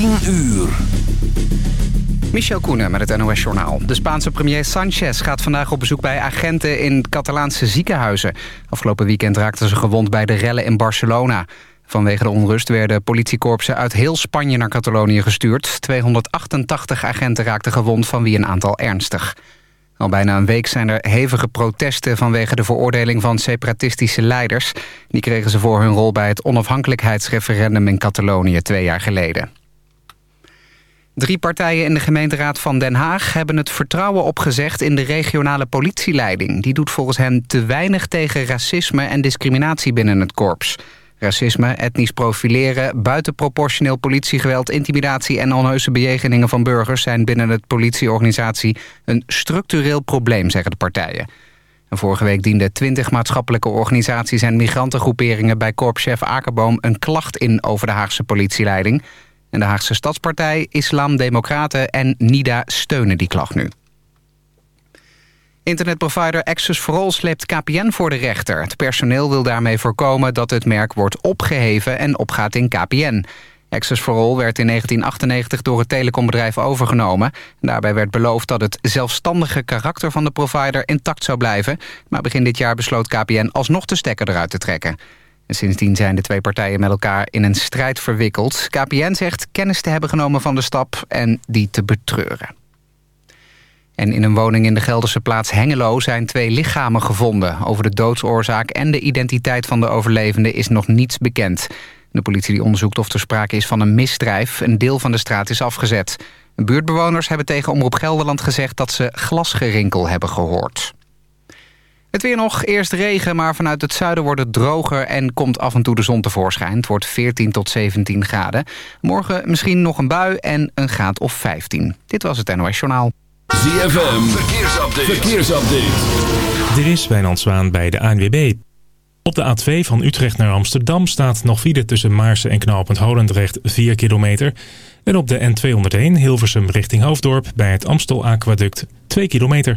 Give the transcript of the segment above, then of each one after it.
10 uur. Michel Koenen met het NOS-journaal. De Spaanse premier Sanchez gaat vandaag op bezoek bij agenten in Catalaanse ziekenhuizen. Afgelopen weekend raakten ze gewond bij de rellen in Barcelona. Vanwege de onrust werden politiekorpsen uit heel Spanje naar Catalonië gestuurd. 288 agenten raakten gewond, van wie een aantal ernstig. Al bijna een week zijn er hevige protesten vanwege de veroordeling van separatistische leiders. Die kregen ze voor hun rol bij het onafhankelijkheidsreferendum in Catalonië twee jaar geleden. Drie partijen in de gemeenteraad van Den Haag hebben het vertrouwen opgezegd in de regionale politieleiding. Die doet volgens hen te weinig tegen racisme en discriminatie binnen het korps. Racisme, etnisch profileren, buitenproportioneel politiegeweld... intimidatie en onheuse bejegeningen van burgers... zijn binnen het politieorganisatie een structureel probleem, zeggen de partijen. En vorige week dienden twintig maatschappelijke organisaties... en migrantengroeperingen bij korpschef Akerboom een klacht in... over de Haagse politieleiding. En de Haagse Stadspartij, Islam, Democraten en NIDA steunen die klacht nu. Internetprovider Access for sleept KPN voor de rechter. Het personeel wil daarmee voorkomen dat het merk wordt opgeheven en opgaat in KPN. Access for All werd in 1998 door het telecombedrijf overgenomen. Daarbij werd beloofd dat het zelfstandige karakter van de provider intact zou blijven. Maar begin dit jaar besloot KPN alsnog de stekker eruit te trekken. En sindsdien zijn de twee partijen met elkaar in een strijd verwikkeld. KPN zegt kennis te hebben genomen van de stap en die te betreuren. En in een woning in de Gelderse plaats Hengelo zijn twee lichamen gevonden. Over de doodsoorzaak en de identiteit van de overlevende is nog niets bekend. De politie die onderzoekt of er sprake is van een misdrijf. Een deel van de straat is afgezet. Buurtbewoners hebben tegen Omroep Gelderland gezegd... dat ze glasgerinkel hebben gehoord. Het weer nog, eerst regen, maar vanuit het zuiden wordt het droger... en komt af en toe de zon tevoorschijn. Het wordt 14 tot 17 graden. Morgen misschien nog een bui en een graad of 15. Dit was het NOS Journaal. ZFM, verkeersupdate. verkeersupdate. Er is Wijnand Zwaan bij de ANWB. Op de A2 van Utrecht naar Amsterdam staat nog file tussen Maarsen en Knaalpunt Holendrecht 4 kilometer. En op de N201 Hilversum richting Hoofddorp bij het Amstel Aquaduct 2 kilometer.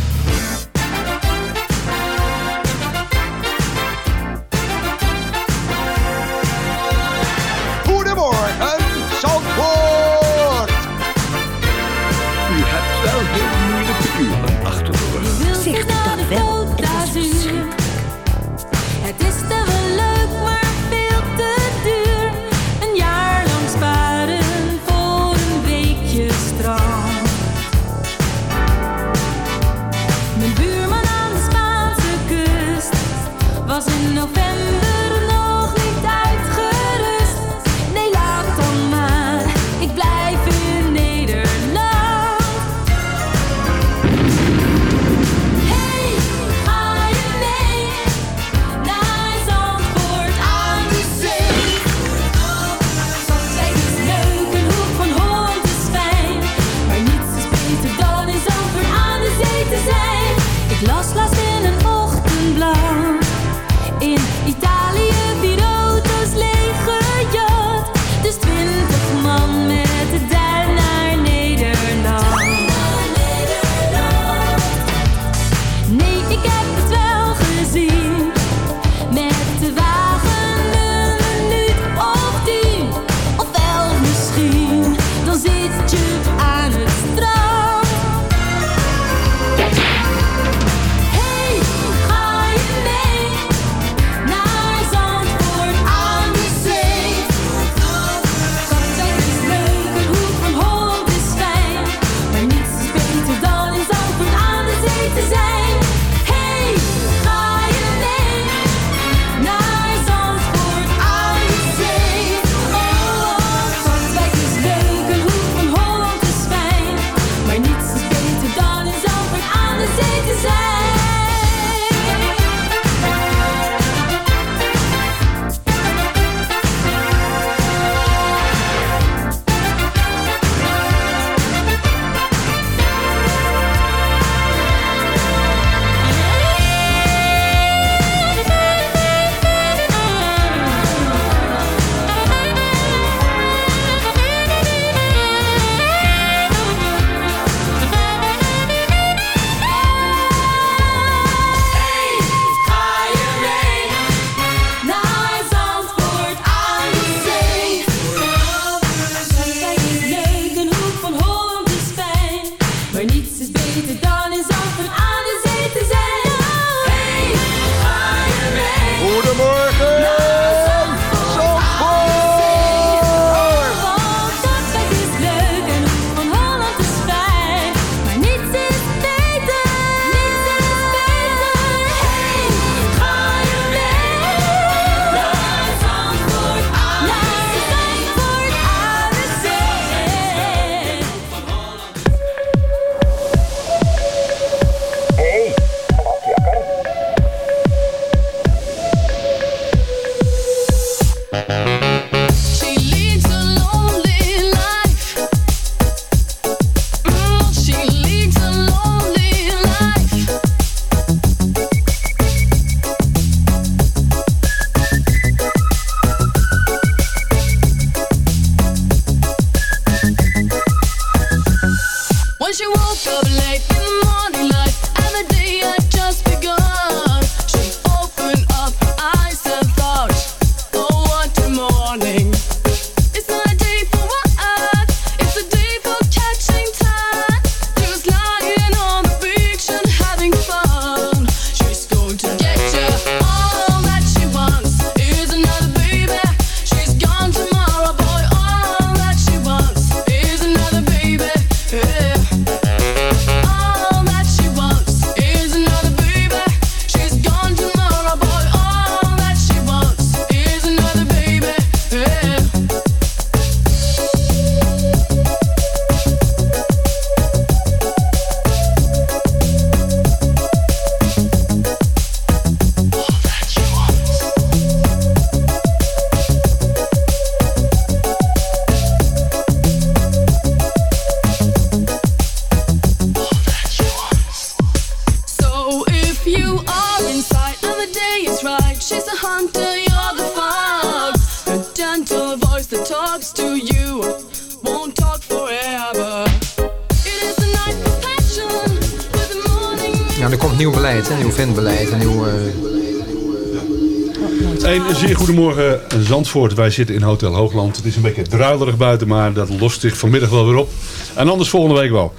Zandvoort. Wij zitten in Hotel Hoogland. Het is een beetje druilerig buiten, maar dat lost zich vanmiddag wel weer op. En anders volgende week wel.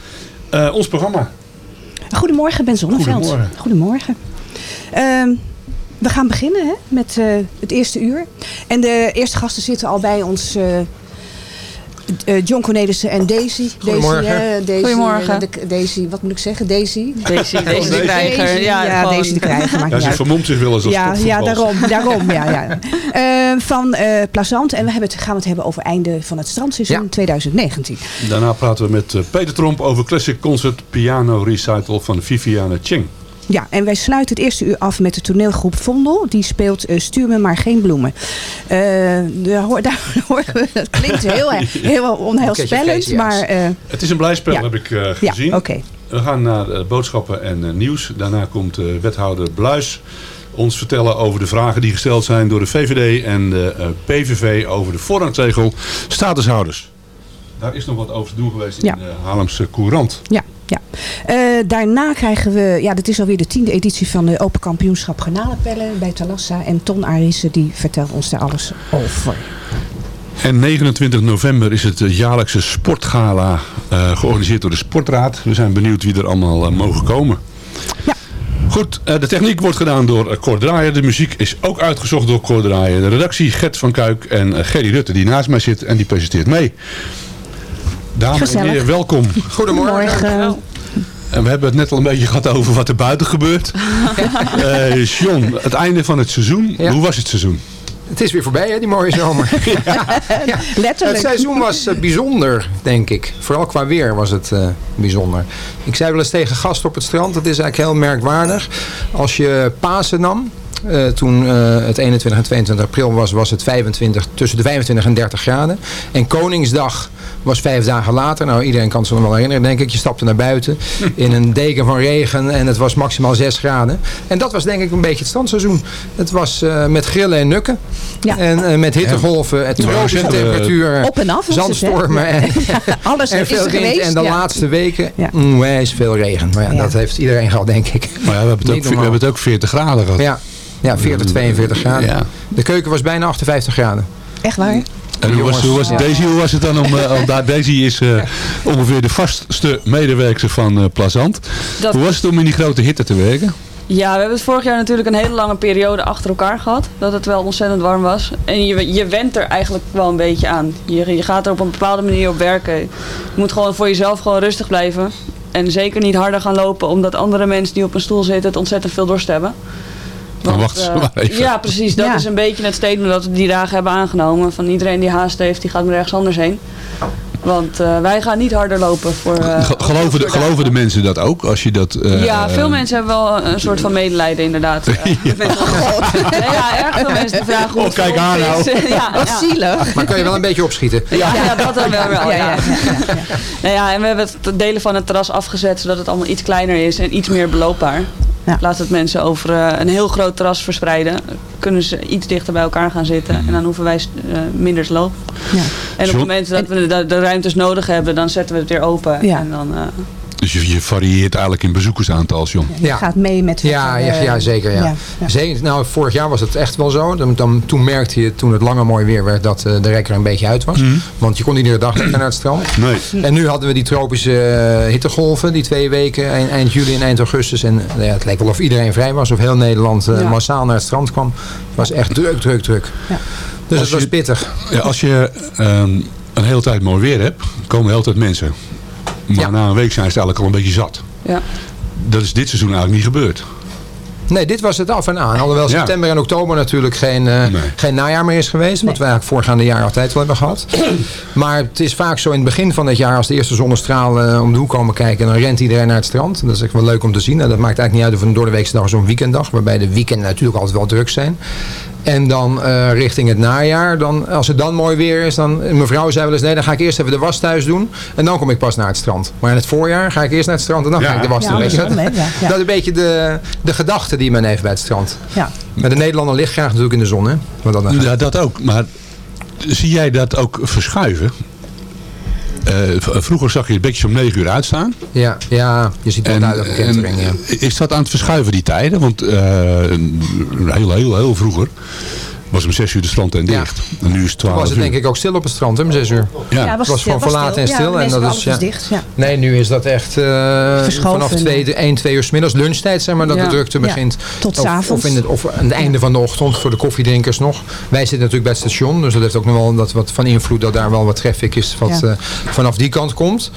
Eh, ons programma. Goedemorgen, Ben Zonneveld. Goedemorgen. Goedemorgen. Ehm, we gaan beginnen hè, met eh, het eerste uur. En de eerste gasten zitten al bij ons. Eh, John Cornelissen en Daisy. Goedemorgen. Daisy, hè, Daisy, Goedemorgen. eh, de- Daisy, wat moet ik zeggen? Daisy? Daisy, Daisy de krijger. Daisy, Ja, ja. Daisy de krijger. Maakt Ja, ze vermomt zich wel eens als ja, ja, daarom. daarom ja, ja. Eh, van eh Plazant. En we hebben het, gaan we het hebben over einde van het strandseizoen Ja. 2019. Daarna praten we met Peter Tromp over Classic Concert Piano Recital van Viviane Cheng. Ja, en wij sluiten het eerste uur af met de toneelgroep Vondel. Die speelt eh, Stuur me maar geen bloemen. Eh, daar, hoor, daar horen we, dat klinkt heel, erg- heel onheilspellend, maar... eh, Het is een blijspel, Ja. heb ik eh, ja, gezien. We gaan naar boodschappen en nieuws. Daarna komt eh, wethouder Bluis ons vertellen over de vragen die gesteld zijn door de VVD en de eh, PVV over de voorrangregel statushouders. Daar is nog wat over te doen geweest in de Haarlemse Courant. Ja, ja. Eh, daarna krijgen we, ja, dit is alweer de tiende editie van de Open Kampioenschap Garnalenpellen bij Talassa. En Ton Arissen die vertelt ons daar alles over. En 29 november is het eh, jaarlijkse sportgala eh, georganiseerd door de Sportraad. We zijn benieuwd wie er allemaal eh, mogen komen. Ja. Goed, eh, de techniek wordt gedaan door Cor Draaier. De muziek is ook uitgezocht door Cor Draaier. De redactie Gert van Kuik en eh, Gerry Rutte die naast mij zit en die presenteert mee. Dames en heren, welkom. Goedemorgen. En we hebben het net al een beetje gehad over wat er buiten gebeurt. Eh John, het einde van het seizoen. Ja. Hoe was het seizoen? Het is weer voorbij, hè, die mooie zomer. ja. Letterlijk. Het seizoen was eh, bijzonder, denk ik. Vooral qua weer was het eh, bijzonder. Ik zei wel eens tegen gasten op het strand, het is eigenlijk heel merkwaardig. Als je Pasen nam, eh, toen eh, het 21 en 22 april was, was het 25, tussen de 25 en 30 graden. En Koningsdag was vijf dagen later. Nou, iedereen kan zich nog wel herinneren, denk ik. Je stapte naar buiten in een deken van regen en het was maximaal 6 graden. En dat was denk ik een beetje het strandseizoen. Het was eh, met grillen en nukken. Ja. En eh, met hittegolven, het Ja, tropische temperaturen, Op en af het, zandstormen en, Alles en is veel er wind. geweest. En de ja. laatste weken, Ja. mm, is veel regen. Maar ja, Ja. dat heeft iedereen gehad, denk ik. Maar ja, we, hebben het ook, we hebben het ook 40 graden gehad. Ja, ja 40, 42 graden. Ja. De keuken was bijna 58 graden. Echt waar? En hoe was, hoe was, Ja. Daisy, hoe was het dan om, eh, daar, Daisy is eh, ongeveer de vastste medewerker van eh Plazant. Dat- Hoe was het om in die grote hitte te werken? Ja, we hebben het vorig jaar natuurlijk een hele lange periode achter elkaar gehad. Dat het wel ontzettend warm was. En je, je went er eigenlijk wel een beetje aan. Je, je gaat er op een bepaalde manier op werken. Je moet gewoon voor jezelf gewoon rustig blijven. En zeker niet harder gaan lopen, omdat andere mensen die op een stoel zitten het ontzettend veel dorst hebben. Dan wacht ze eh, maar even. Ja, precies. Dat Ja. is een beetje het statement dat we die dagen hebben aangenomen. Van iedereen die haast heeft, die gaat maar ergens anders heen. Want eh, wij gaan niet harder lopen voor... eh, Ge- geloven, de, geloven de mensen dat ook? Als je dat, eh, ja, veel mensen hebben wel een, soort van medelijden inderdaad. Ja, Nee, ja erg veel mensen die vragen hoe Oh, kijk ons nou. is. Ja, Wat ja. zielig. Maar kan je wel een beetje opschieten. Ja, ja, dat dan wel. wel Ja, ja, ja, Nou ja, en we hebben het delen van het terras afgezet zodat het allemaal iets kleiner is en iets meer beloopbaar. Ja. Laat het mensen over eh, een heel groot terras verspreiden. Kunnen ze iets dichter bij elkaar gaan zitten. En dan hoeven wij eh, minder te lopen. Ja. En op het moment dat we de, de ruimtes nodig hebben, dan zetten we het weer open. Ja. En dan, eh, Dus je, je varieert eigenlijk in bezoekersaantal, John. Je gaat mee met... Ja, er, ja, eh, ja, zeker. Ja. ja. Nou, vorig jaar was het echt wel zo. Dan, dan, toen merkte je, toen het langer mooi weer werd, dat eh, de rekker een beetje uit was. Want je kon niet iedere dag lekker naar het strand. Nee. En nu hadden we die tropische eh, hittegolven, die twee weken, eind, eind juli en eind augustus. En nou ja, het leek wel of iedereen vrij was, of heel Nederland eh, Ja. massaal naar het strand kwam. Het was echt druk, druk, druk. Ja. Dus Als het was je- pittig. Ja, als je ehm, een hele tijd mooi weer hebt, komen de hele tijd mensen. Maar Ja. na een week zijn ze eigenlijk al een beetje zat. Ja. Dat is dit seizoen eigenlijk niet gebeurd. Nee, dit was het af en aan. Alhoewel Ja. september en oktober natuurlijk geen, eh, Nee. geen najaar meer is geweest. Wat we eigenlijk voorgaande jaar altijd wel hebben gehad. Maar het is vaak zo in het begin van het jaar, als de eerste zonnestralen eh, om de hoek komen kijken, dan rent iedereen naar het strand. Dat is echt wel leuk om te zien. En dat maakt eigenlijk niet uit of het een doordeweekse dag is of een weekenddag. Waarbij de weekenden natuurlijk altijd wel druk zijn. En dan eh, richting het najaar, dan, als het dan mooi weer is, dan, mevrouw zei wel eens, nee, dan ga ik eerst even de was thuis doen. En dan kom ik pas naar het strand. Maar in het voorjaar ga ik eerst naar het strand en dan Ja. ga ik de was Ja, doen. weet je? Ja. Dat is een beetje de, de gedachte die men heeft bij het strand. Ja. Maar de Nederlander ligt graag natuurlijk in de zon, hè? Dan, Ja, dat ook. Maar zie jij dat ook verschuiven? Eh, vroeger zag je het beetje om 9 uur uitstaan. ja, ja, je ziet wel duidelijk een kentering, ja. is dat aan het verschuiven die tijden? Want eh, heel, heel, heel vroeger was om 6 uur de strand en dicht. En nu is het Toen 12 was het uur. denk ik ook stil op het strand, hè, om zes uur. Ja. Ja, Het was gewoon stil, verlaten en Ja, stil. en dat is, dicht. Ja. Nee, nu is dat echt eh, Verschoven, vanaf 2, 1, 2 uur s middags lunchtijd, zeg maar, dat Ja. de drukte Ja, begint. tot Of, avonds. of, in het, of aan het einde van de ochtend voor de koffiedrinkers nog. Wij zitten natuurlijk bij het station, dus dat heeft ook nog wel dat, wat van invloed dat daar wel wat traffic is wat Ja. eh, vanaf die kant komt.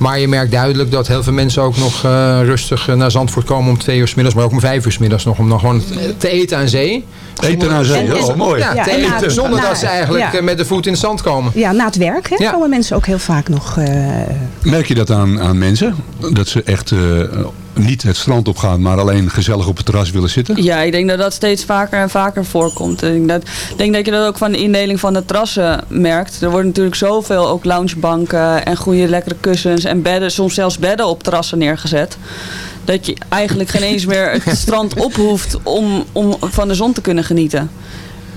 Maar je merkt duidelijk dat heel veel mensen ook nog eh, rustig eh, naar Zandvoort komen om twee uur s middags, maar ook om vijf uur s middags nog, om dan gewoon te eten aan zee. Eten aan zee, oh, mooi. Ja, te eten, zonder dat ze eigenlijk ja. eh, met de voet in het zand komen. Ja, na het werk hè, Ja. komen mensen ook heel vaak nog... eh, Merk je dat aan, aan mensen? Dat ze echt eh, niet het strand op gaan, maar alleen gezellig op het terras willen zitten? Ja, ik denk dat dat steeds vaker en vaker voorkomt. Ik denk dat, denk dat je dat ook van de indeling van de terrassen merkt. Er worden natuurlijk zoveel ook loungebanken en goede lekkere kussens en bedden, soms zelfs bedden op terrassen neergezet. Dat je eigenlijk geen eens meer het strand op hoeft om, om van de zon te kunnen genieten.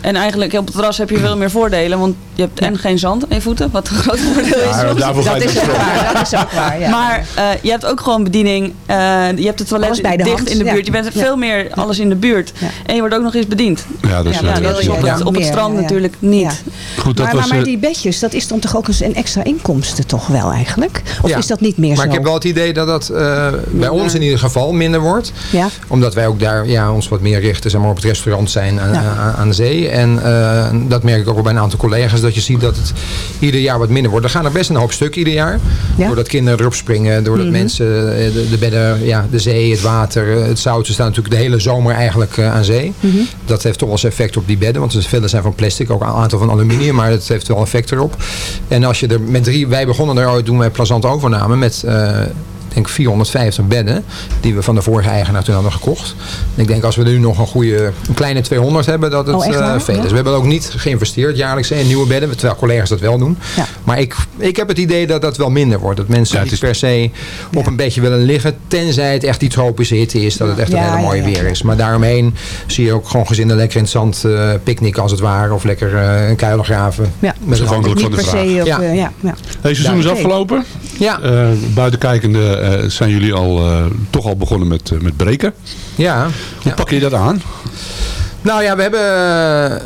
En eigenlijk op het terras heb je veel meer voordelen, want je hebt en geen zand aan je voeten, wat een groot voordeel is. Ja, daarvoor ga dat je is ook waar. Dat is ook waar, ja. Maar eh, je hebt ook gewoon bediening. eh, je hebt het toilet bij de dicht hand, in de ja. buurt. Je bent Ja. veel meer alles in de buurt. Ja. En je wordt ook nog eens bediend. Ja, dat is Ja, Ja, wil dat is op het, ja. op het strand ja. natuurlijk niet. Ja. Goed, dat maar, was... maar, maar die bedjes, dat is dan toch ook eens een extra inkomsten toch wel eigenlijk? Of Ja. is dat niet meer Maar zo? ik heb wel het idee dat dat eh, bij ons in ieder geval minder wordt. Ja, Omdat wij ook daar ja, ons wat meer richten zeg maar, op het restaurant zijn aan, Ja. aan, aan de zee. En eh, dat merk ik ook bij een aantal collega's. Dat je ziet dat het ieder jaar wat minder wordt. Er gaan er best een hoop stuk ieder jaar. Ja. Doordat kinderen erop springen. Doordat Mhm. mensen eh, de, de bedden, ja, de zee, het water, eh, het zout. Ze staan natuurlijk de hele zomer eigenlijk aan zee. Mhm. Dat heeft toch wel eens effect op die bedden. Want er vele zijn van plastic. Ook een aantal van aluminium. Maar het heeft wel effect erop. En als je er met drie... Wij begonnen er ooit toen wij Plazant overname. Met... ik denk 450 bedden die we van de vorige eigenaar toen hadden gekocht. En ik denk als we nu nog een goede, een kleine 200 hebben, dat het Oh, eh, veel Ja. is. We hebben ook niet geïnvesteerd jaarlijks in nieuwe bedden, terwijl collega's dat wel doen. Ja. Maar ik, ik heb het idee dat dat wel minder wordt. Dat mensen Ja, niet is- per se op Ja. een beetje willen liggen, tenzij het echt die tropische hitte is, dat het echt Ja, een hele mooie ja. weer is. Maar daaromheen zie je ook gewoon gezinnen lekker in het zand eh picknicken als het ware, of lekker eh, een kuil graven. Ja. Met een Afhankelijk van de se op... Ja. ja, seizoen is afgelopen. Ja, Eh buitenkijkende eh, zijn jullie al, eh, toch al begonnen met, met breken. ja. Hoe pak je dat aan? Nou ja, we hebben.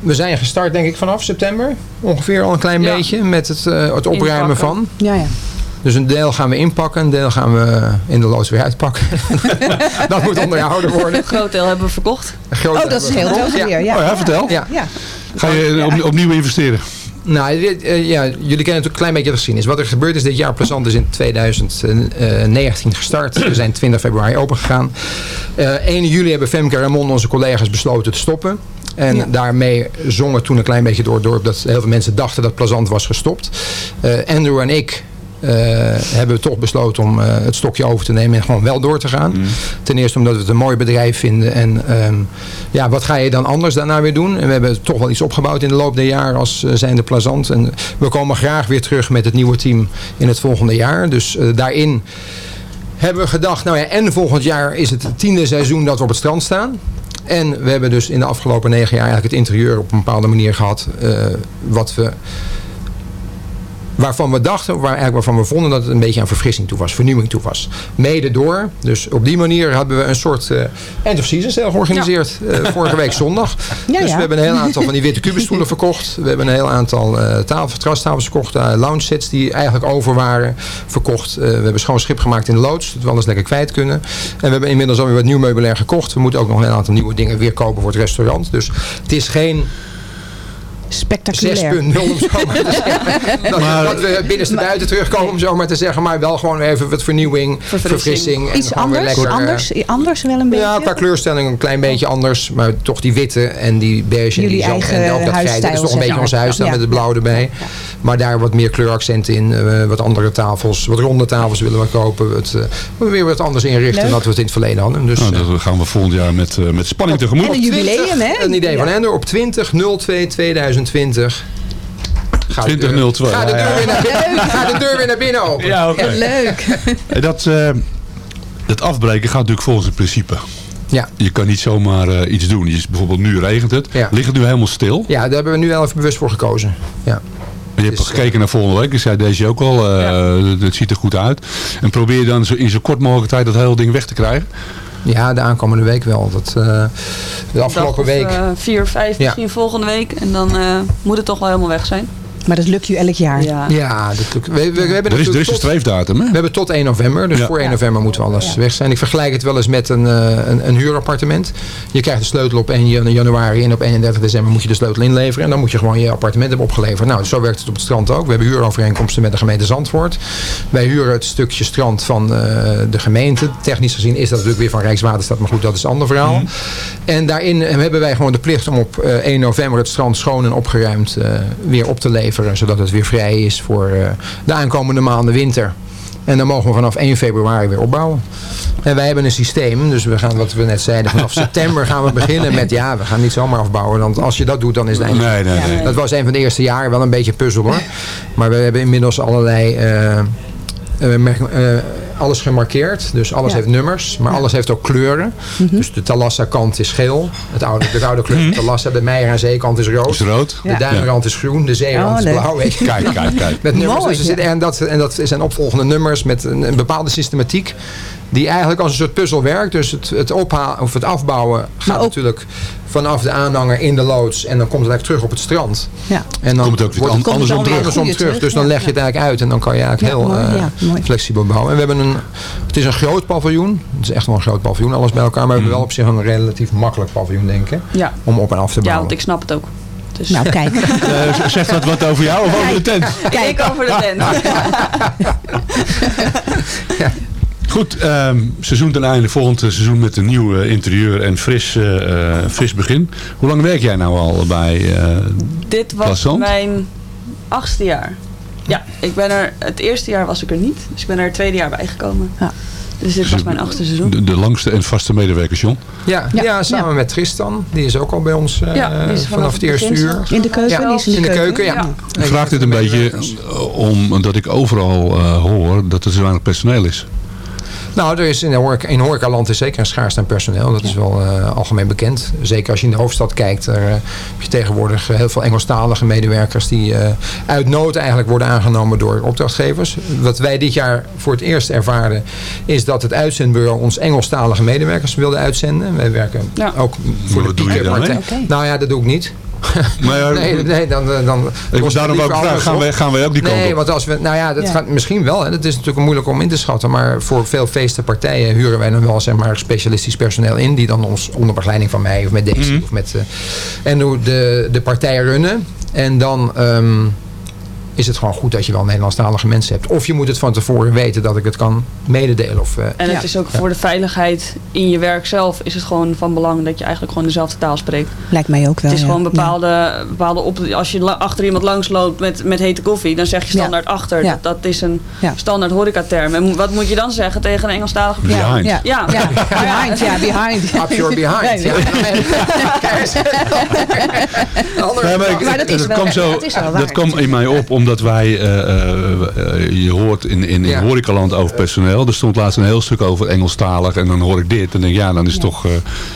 We zijn gestart denk ik vanaf september. Ongeveer al een klein Ja. beetje met het, eh, het opruimen Inpakken. van. ja, ja. Dus een deel gaan we inpakken, een deel gaan we in de loods weer uitpakken. dat moet onderhouden worden. Een groot deel hebben we verkocht. Een groot Oh, dat we ook gekocht. weer. Ja. Oh ja, vertel. Ja. Ja. Ga je op, opnieuw investeren? Nou, dit, eh, ja, jullie kennen natuurlijk een klein beetje de geschiedenis. Wat er gebeurd is dit jaar, Plezant is in 2019 gestart. We zijn 20 februari open gegaan. Eh 1 juli hebben Femke en Ramon, onze collega's, besloten te stoppen. En Ja. daarmee zongen toen een klein beetje door het dorp dat heel veel mensen dachten dat Plezant was gestopt. Eh, Andrew en ik eh, hebben toch besloten om eh, het stokje over te nemen en gewoon wel door te gaan. Ten eerste omdat we het een mooi bedrijf vinden. En ehm, ja, wat ga je dan anders daarna weer doen? En we hebben toch wel iets opgebouwd in de loop der jaren als uh, zijnde plezant. En we komen graag weer terug met het nieuwe team in het volgende jaar. Dus eh, daarin hebben we gedacht, nou ja, en volgend jaar is het tiende seizoen dat we op het strand staan. En we hebben dus in de afgelopen negen jaar eigenlijk het interieur op een bepaalde manier gehad. eh, wat we waarvan we dachten, waar, eigenlijk waarvan we vonden dat het een beetje aan verfrissing toe was, vernieuwing toe was. Mede door. Dus op die manier hebben we een soort eh end of season sale georganiseerd. eh, vorige week zondag. Ja, dus ja. we hebben een heel aantal van die witte kubusstoelen verkocht. We hebben een heel aantal terrastafels verkocht. lounge sets die eigenlijk over waren verkocht. We hebben schoon schip gemaakt in de loods. Dat we alles lekker kwijt kunnen. En we hebben inmiddels alweer wat nieuw meubilair gekocht. We moeten ook nog een aantal nieuwe dingen weer kopen voor het restaurant. Dus het is geen 6.0 Spectaculair. om zo maar te zeggen. Dat, dat we binnenste buiten terugkomen om zo maar te zeggen. Maar wel gewoon even wat vernieuwing, verfrissing. en Iets anders, lekker, eh, anders, anders wel een beetje. Ja, qua kleurstelling een klein beetje anders. Maar toch die witte en die beige en Jullie die zand eigen en ook dat grijze. Dat is toch een beetje ons huisstijl Ja. met het blauw erbij. Maar daar wat meer kleuraccenten in. eh, wat andere tafels. Wat ronde tafels willen we kopen. Het, eh, we weer wat anders inrichten Leuk. dan we het in het verleden hadden. Dus, Nou, eh, dat gaan we volgend jaar met, eh, met spanning tegemoet. En een jubileum, hè? een idee van. Ender op 20 02 2020. Ga de deur- 2002. Ga de Ja, deur ja. weer naar binnen- ga de deur weer naar binnen open. Ja, oké. Leuk. En Dat, eh, dat afbreken gaat natuurlijk volgens het principe. Ja. Je kan niet zomaar eh, iets doen. Je, bijvoorbeeld nu regent het. Ja. Ligt het nu helemaal stil? Ja, daar hebben we nu wel even bewust voor gekozen. Ja. Je hebt Dus, gekeken naar volgende week. Ik zei deze ook al. eh, Het ziet er goed uit. En probeer dan zo, in zo kort mogelijk tijd dat hele ding weg te krijgen. Ja, de aankomende week wel. Dat, eh, de afgelopen of, week. eh, vier, vijf, misschien volgende week. En dan eh, moet het toch wel helemaal weg zijn. Maar dat lukt u elk jaar. Ja. ja, dat, we, we, we hebben Er is, er natuurlijk is een tot- streefdatum, hè? We hebben tot 1 november, dus Ja. voor 1 november moeten we alles weg zijn. Ik vergelijk het wel eens met een, eh, een, een huurappartement. Je krijgt de sleutel op 1 jan- januari en op 31 december moet je de sleutel inleveren. En dan moet je gewoon je appartement hebben opgeleverd. Nou, zo werkt het op het strand ook. We hebben huurovereenkomsten met de gemeente Zandvoort. Wij huren het stukje strand van eh, de gemeente. Technisch gezien is dat natuurlijk weer van Rijkswaterstaat, maar goed, dat is een ander verhaal. En daarin eh, hebben wij gewoon de plicht om op eh, 1 november het strand schoon en opgeruimd eh, weer op te leveren. Zodat het weer vrij is voor eh, de aankomende maanden winter. En dan mogen we vanaf 1 februari weer opbouwen. En wij hebben een systeem, dus we gaan wat we net zeiden, vanaf september gaan we beginnen met, ja, we gaan niet zomaar afbouwen. Want als je dat doet, dan is het. Nee, nee, nee. Dat was een van de eerste jaren wel een beetje puzzel hoor. Maar we hebben inmiddels allerlei eh, eh, alles gemarkeerd. Dus alles Ja. heeft nummers, maar alles heeft ook kleuren. Dus de Talassa kant is geel. Het oude, de oude kleur van Talassa. De Meijer en Zeekant is rood. Is rood? De Ja. Duinrand is groen. De Zeerand Oh, is blauw. Kijk, kijk, kijk. Met nummers. Mooi, dus en, dat, en dat zijn opvolgende nummers met een, een bepaalde systematiek. Die eigenlijk als een soort puzzel werkt. Dus het, het, ophalen, of het afbouwen gaat ook- natuurlijk vanaf de aanhanger in de loods. En dan komt het eigenlijk terug op het strand. Ja. En dan Komt het ook weer wordt an- andersom terug. andersom Dus dan ja. leg je het eigenlijk uit. En dan kan je eigenlijk Ja, heel mooi, eh, ja, flexibel bouwen. En we hebben een, het is een groot paviljoen. Het is echt wel een groot paviljoen. Alles bij elkaar. Maar we hebben wel op zich een relatief makkelijk paviljoen denk ik. Ja. Om op en af te ja, bouwen. want ik snap het ook. Dus Nou, kijk. Eh, zegt dat wat over jou of over de tent? Kijk over de tent. Goed, ehm, seizoen ten einde. Volgend seizoen met een nieuw eh, interieur en fris, eh, eh, fris begin. Hoe lang werk jij nou al bij eh Dit was Plazant? mijn achtste jaar. Ja, ik ben er, het eerste jaar was ik er niet. Dus ik ben er het tweede jaar bij gekomen. Ja. Dus dit was mijn achtste seizoen. de, de langste en vaste medewerker, John? Ja, ja, Ja, samen ja. met Tristan. Die is ook al bij ons eh, Ja, vanaf, vanaf het eerste uur. In de keuken? Ja. Die is in de, In de keuken, ja. Ja. Ik vraag dit een beetje omdat ik overal eh, hoor dat er zo weinig personeel is. Nou, er is in, de horeca, in horecaland is zeker een schaarste aan personeel. Dat is wel eh, algemeen bekend. Zeker als je in de hoofdstad kijkt. Daar eh, heb je tegenwoordig eh, heel veel Engelstalige medewerkers... die eh, uit nood eigenlijk worden aangenomen door opdrachtgevers. Wat wij dit jaar voor het eerst ervaren... is dat het uitzendbureau ons Engelstalige medewerkers wilde uitzenden. Wij werken Ja. ook voor Wat de doe je dan. Nou ja, dat doe ik niet. Maar, ja, Nee, nee dan, dan, dan ik was daarom ook vragen, gaan wij, gaan wij ook die kant Nee, want als we, nou ja, dat Ja. gaat misschien wel. Hè. Dat is natuurlijk moeilijk om in te schatten. Maar voor veel feesten, partijen huren wij dan wel zeg maar, specialistisch personeel in. Die dan ons onder begeleiding van mij of met deze. Mhm. of met, eh, en hoe de, de partijen runnen. En dan ehm, is het gewoon goed dat je wel Nederlandstalige mensen hebt. Of je moet het van tevoren weten dat ik het kan mededelen. Of, eh, En het Ja. is ook voor de veiligheid in je werk zelf is het gewoon van belang dat je eigenlijk gewoon dezelfde taal spreekt. Lijkt mij ook wel. Het is ja. gewoon bepaalde, bepaalde op, als je achter iemand langs loopt met, met hete koffie, dan zeg je standaard achter. Ja. Dat, dat is een Ja. standaard horecaterm. En wat moet je dan zeggen tegen een Engelstalige persoon? Ja. Behind. Ja. Ja. Ja. Behind, ja, behind. Up your behind. Nee, nee. Maar dat is wel- dat is wel waar, dat kwam in mij op omdat omdat wij, eh, eh, je hoort in, in, in over personeel. Er stond laatst een heel stuk over Engelstalig. En dan hoor ik dit. En denk ja, dan is het toch eh,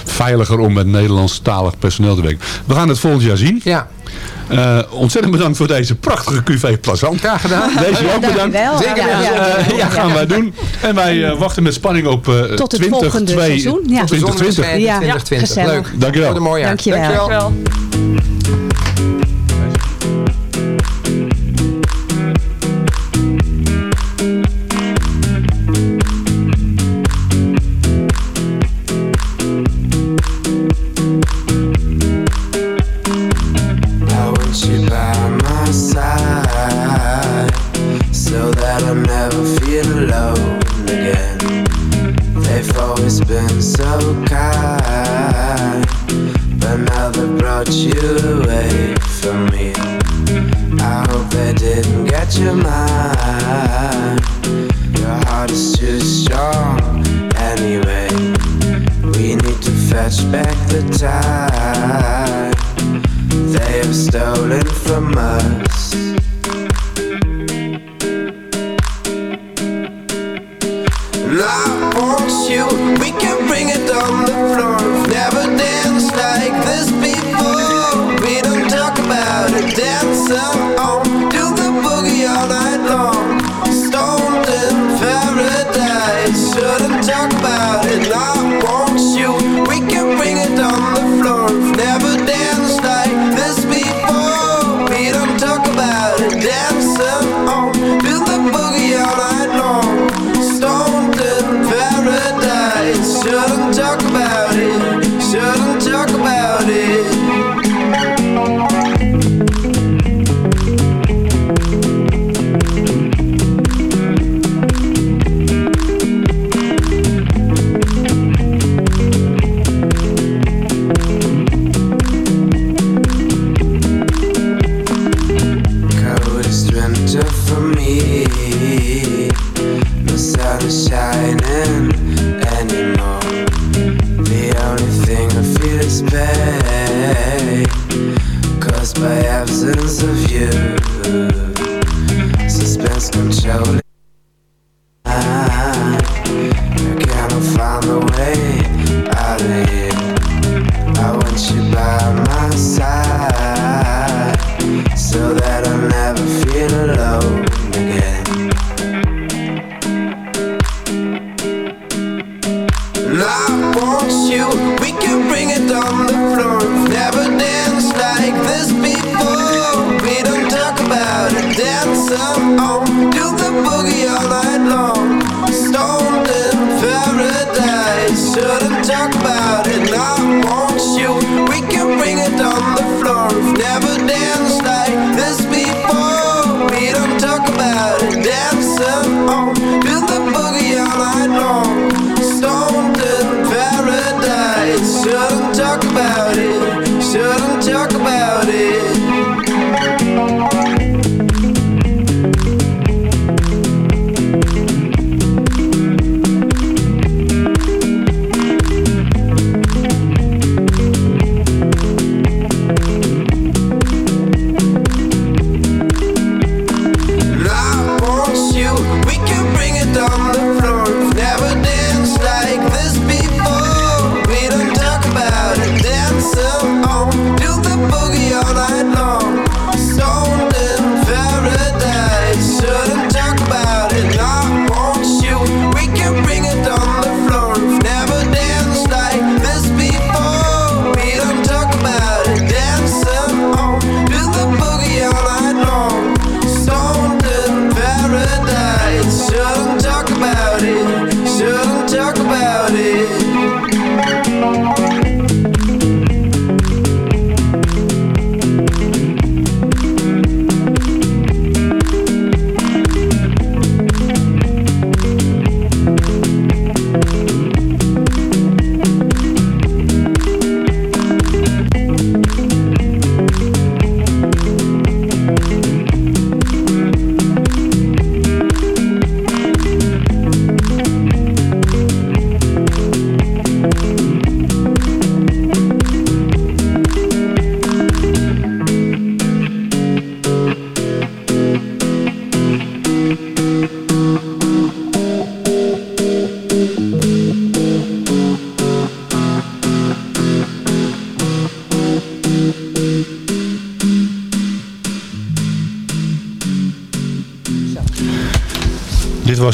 veiliger om met Nederlandstalig personeel te werken. We gaan het volgend jaar zien. Ja. Ontzettend bedankt voor deze prachtige QV Plazant. Graag gedaan. Deze ook bedankt. Zeker. Ja, gaan wij doen. En wij wachten met spanning op Tot het 20, volgende seizoen. 2020. 2020. Ja, 2020. Leuk. Voor de jaar. Dankjewel. Dankjewel. Dankjewel.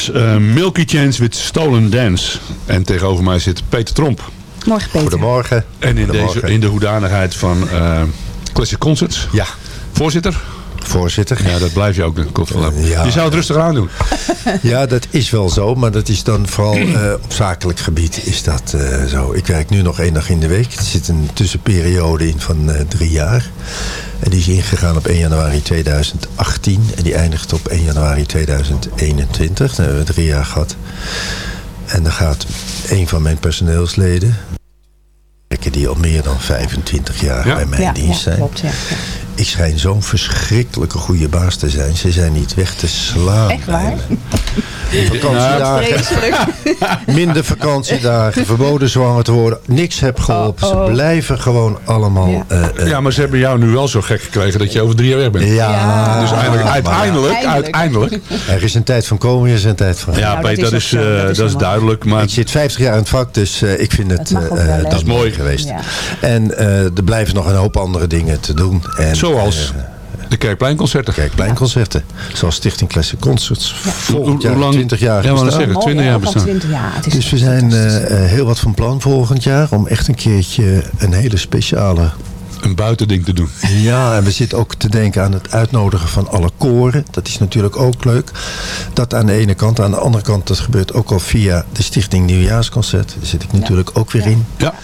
Was eh, Milky Chance with Stolen Dance. En tegenover mij zit Peter Tromp. Morgen Peter. Goedemorgen. En in, Goedemorgen. deze, in de hoedanigheid van eh, Classic Concerts. Ja. Voorzitter? Voorzitter. Ja, dat blijf je ook. van ja. Je zou het rustig aan doen. Ja, dat is wel zo, maar dat is dan vooral eh, op zakelijk gebied is dat eh, zo. Ik werk nu nog één dag in de week. Er zit een tussenperiode in van eh, drie jaar. En die is ingegaan op 1 januari 2018 en die eindigt op 1 januari 2021. Dan hebben we drie jaar gehad. En dan gaat een van mijn personeelsleden, die al meer dan 25 jaar bij mijn ja, dienst ja, zijn. klopt, ja. Ik schijn zo'n verschrikkelijke goede baas te zijn. Ze zijn niet weg te slaan. Echt waar? Vakantiedagen. Minder vakantiedagen. Verboden zwanger te worden. Niks heb geholpen. Oh, oh. Ze blijven gewoon allemaal... eh, eh, Ja, maar ze hebben jou nu wel zo gek gekregen dat je over drie jaar weg bent. Ja. Dus uiteindelijk, Eindelijk. uiteindelijk. Er is een tijd van komen, er is een tijd van gaan. Ja, Nou, dat Peter, is dat ook is, zo, eh, dat is dat is duidelijk. Maar Ik zit 50 jaar in het vak, dus eh, ik vind het, dat is mooi. geweest. Ja. En eh, er blijven nog een hoop andere dingen te doen. En, zoals de Kerkpleinconcerten. Kerkpleinconcerten. Zoals Stichting Classic Concerts. Volgend Hoe- jaar hoe lang- 20 jaar Ja, maar dan bestaan. zeggen, Mooi, 20 hè, jaar bestaan. 20 jaar. Het is Dus we zijn eh, heel wat van plan volgend jaar om echt een keertje een hele speciale Een buitending te doen. Ja, en we zitten ook te denken aan het uitnodigen van alle koren. Dat is natuurlijk ook leuk. Dat aan de ene kant. Aan de andere kant, dat gebeurt ook al via de Stichting Nieuwjaarsconcert. Daar zit ik natuurlijk ook weer in. Ja.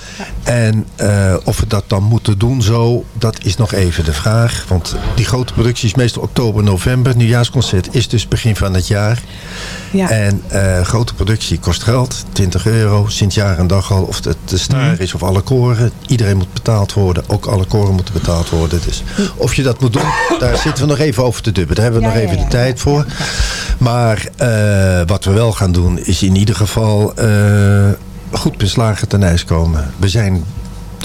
En eh, of we dat dan moeten doen zo, dat is nog even de vraag. Want die grote productie is meestal oktober, november. Nieuwjaarsconcert is dus begin van het jaar. Ja. En eh, grote productie kost geld, 20 euro, sinds jaar en dag al. Of het de staar is of alle koren. Iedereen moet betaald worden, ook alle koren moeten betaald worden. Dus of je dat moet doen, daar zitten we nog even over te dubben. Daar hebben we Ja, nog even ja, de tijd voor. Maar eh, wat we wel gaan doen, is in ieder geval eh, goed beslagen ten ijs komen. We zijn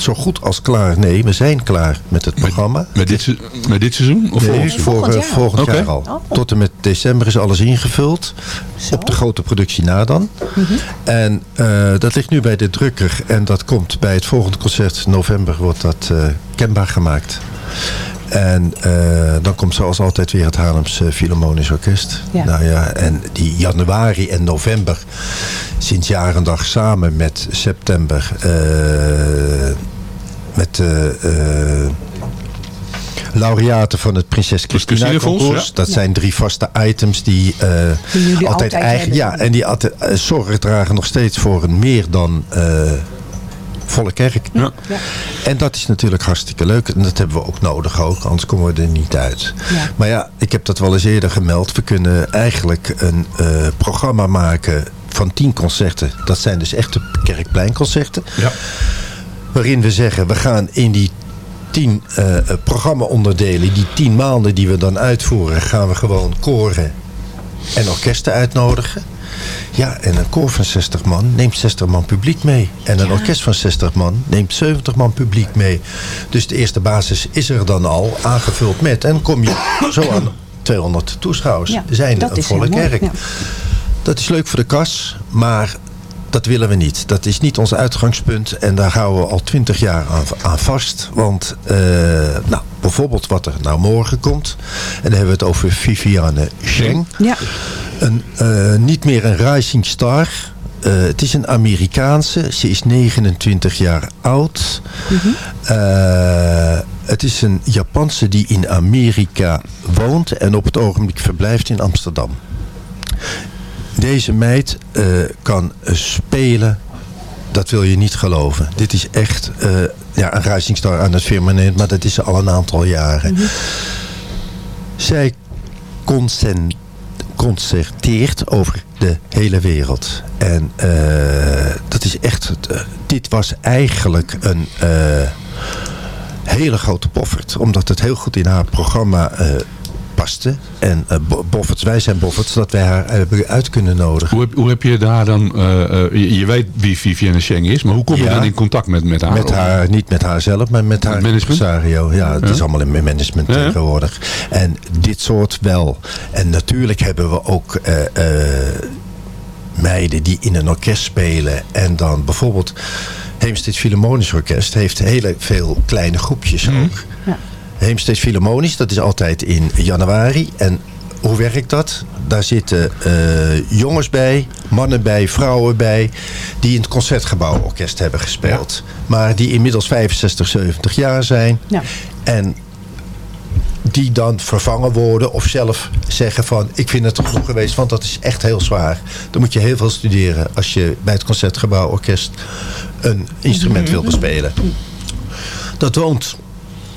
zo goed als klaar. Nee, we zijn klaar met het programma. Met dit, met dit seizoen? Of Nee, volgend voor, Volgend jaar. volgend Oké. jaar al. Tot en met december is alles ingevuld. Op de grote productie na dan. En eh, dat ligt nu bij de drukker. En dat komt bij het volgende concert november wordt dat eh, kenbaar gemaakt. En eh, dan komt zoals altijd weer het Haarlems eh, Philharmonisch Orkest. Ja. Nou ja, en die januari en november sinds jaar en dag samen met september eh, met eh, laureaten van het Prinses Christina Christina concours. ja. Dat zijn drie vaste items die, eh, altijd altijd eigen... hebben. Ja, en die altijd, eh, zorg dragen nog steeds voor een meer dan eh, volle kerk. Ja. Ja. En dat is natuurlijk hartstikke leuk. En dat hebben we ook nodig ook, anders komen we er niet uit. Ja. Maar ja, ik heb dat wel eens eerder gemeld. We kunnen eigenlijk een eh, programma maken van tien concerten. Dat zijn dus echte kerkpleinconcerten. Ja. Waarin we zeggen, we gaan in die tien eh, eh, programma-onderdelen, die tien maanden die we dan uitvoeren, gaan we gewoon koren en orkesten uitnodigen. Ja, en een koor van 60 man neemt 60 man publiek mee. En een orkest van 60 man neemt 70 man publiek mee. Dus de eerste basis is er dan al, aangevuld met. En kom je zo aan 200 toeschouwers. Ja, zijn een volle kerk. ja. Dat is leuk voor de kas, maar dat willen we niet. Dat is niet ons uitgangspunt en daar houden we al twintig jaar aan, aan vast. Want eh, nou, bijvoorbeeld wat er nou morgen komt, en dan hebben we het over Viviane Cheng. Ja. Een, eh, niet meer een rising star. Eh, het is een Amerikaanse. Ze is 29 jaar oud. Eh, het is een Japanse die in Amerika woont en op het ogenblik verblijft in Amsterdam. Deze meid eh, kan eh, spelen. Dat wil je niet geloven. Dit is echt eh, ja, een rising star aan het firmament, maar dat is ze al een aantal jaren. Zij concent- concerteert over de hele wereld. En dat is echt... dit was eigenlijk een hele grote poffert. Omdat het heel goed in haar programma eh, paste. En eh, Bo- Bofferts, wij zijn Bofferts, dat wij haar hebben uit kunnen nodigen. Hoe heb, hoe heb je daar dan... eh, eh, je, je weet wie Vivienne Cheng is, maar hoe kom je Ja. dan in contact met, met haar? Met haar, niet met haar zelf, maar met haar management? impresario. Ja, het Ja. is allemaal in management Ja, tegenwoordig. En dit soort wel. En natuurlijk hebben we ook eh, eh, meiden die in een orkest spelen. En dan bijvoorbeeld Heemstede Philharmonisch Orkest heeft heel veel kleine groepjes ook. Ja. Heemstede Philharmonisch, dat is altijd in januari. En hoe werkt dat? daar zitten eh, jongens bij, mannen bij, vrouwen bij... die in het Concertgebouworkest hebben gespeeld. Maar die inmiddels 65, 70 jaar zijn. Ja. En die dan vervangen worden of zelf zeggen van... ik vind het genoeg geweest, want dat is echt heel zwaar. Dan moet je heel veel studeren als je bij het Concertgebouworkest... een instrument wil bespelen. Dat woont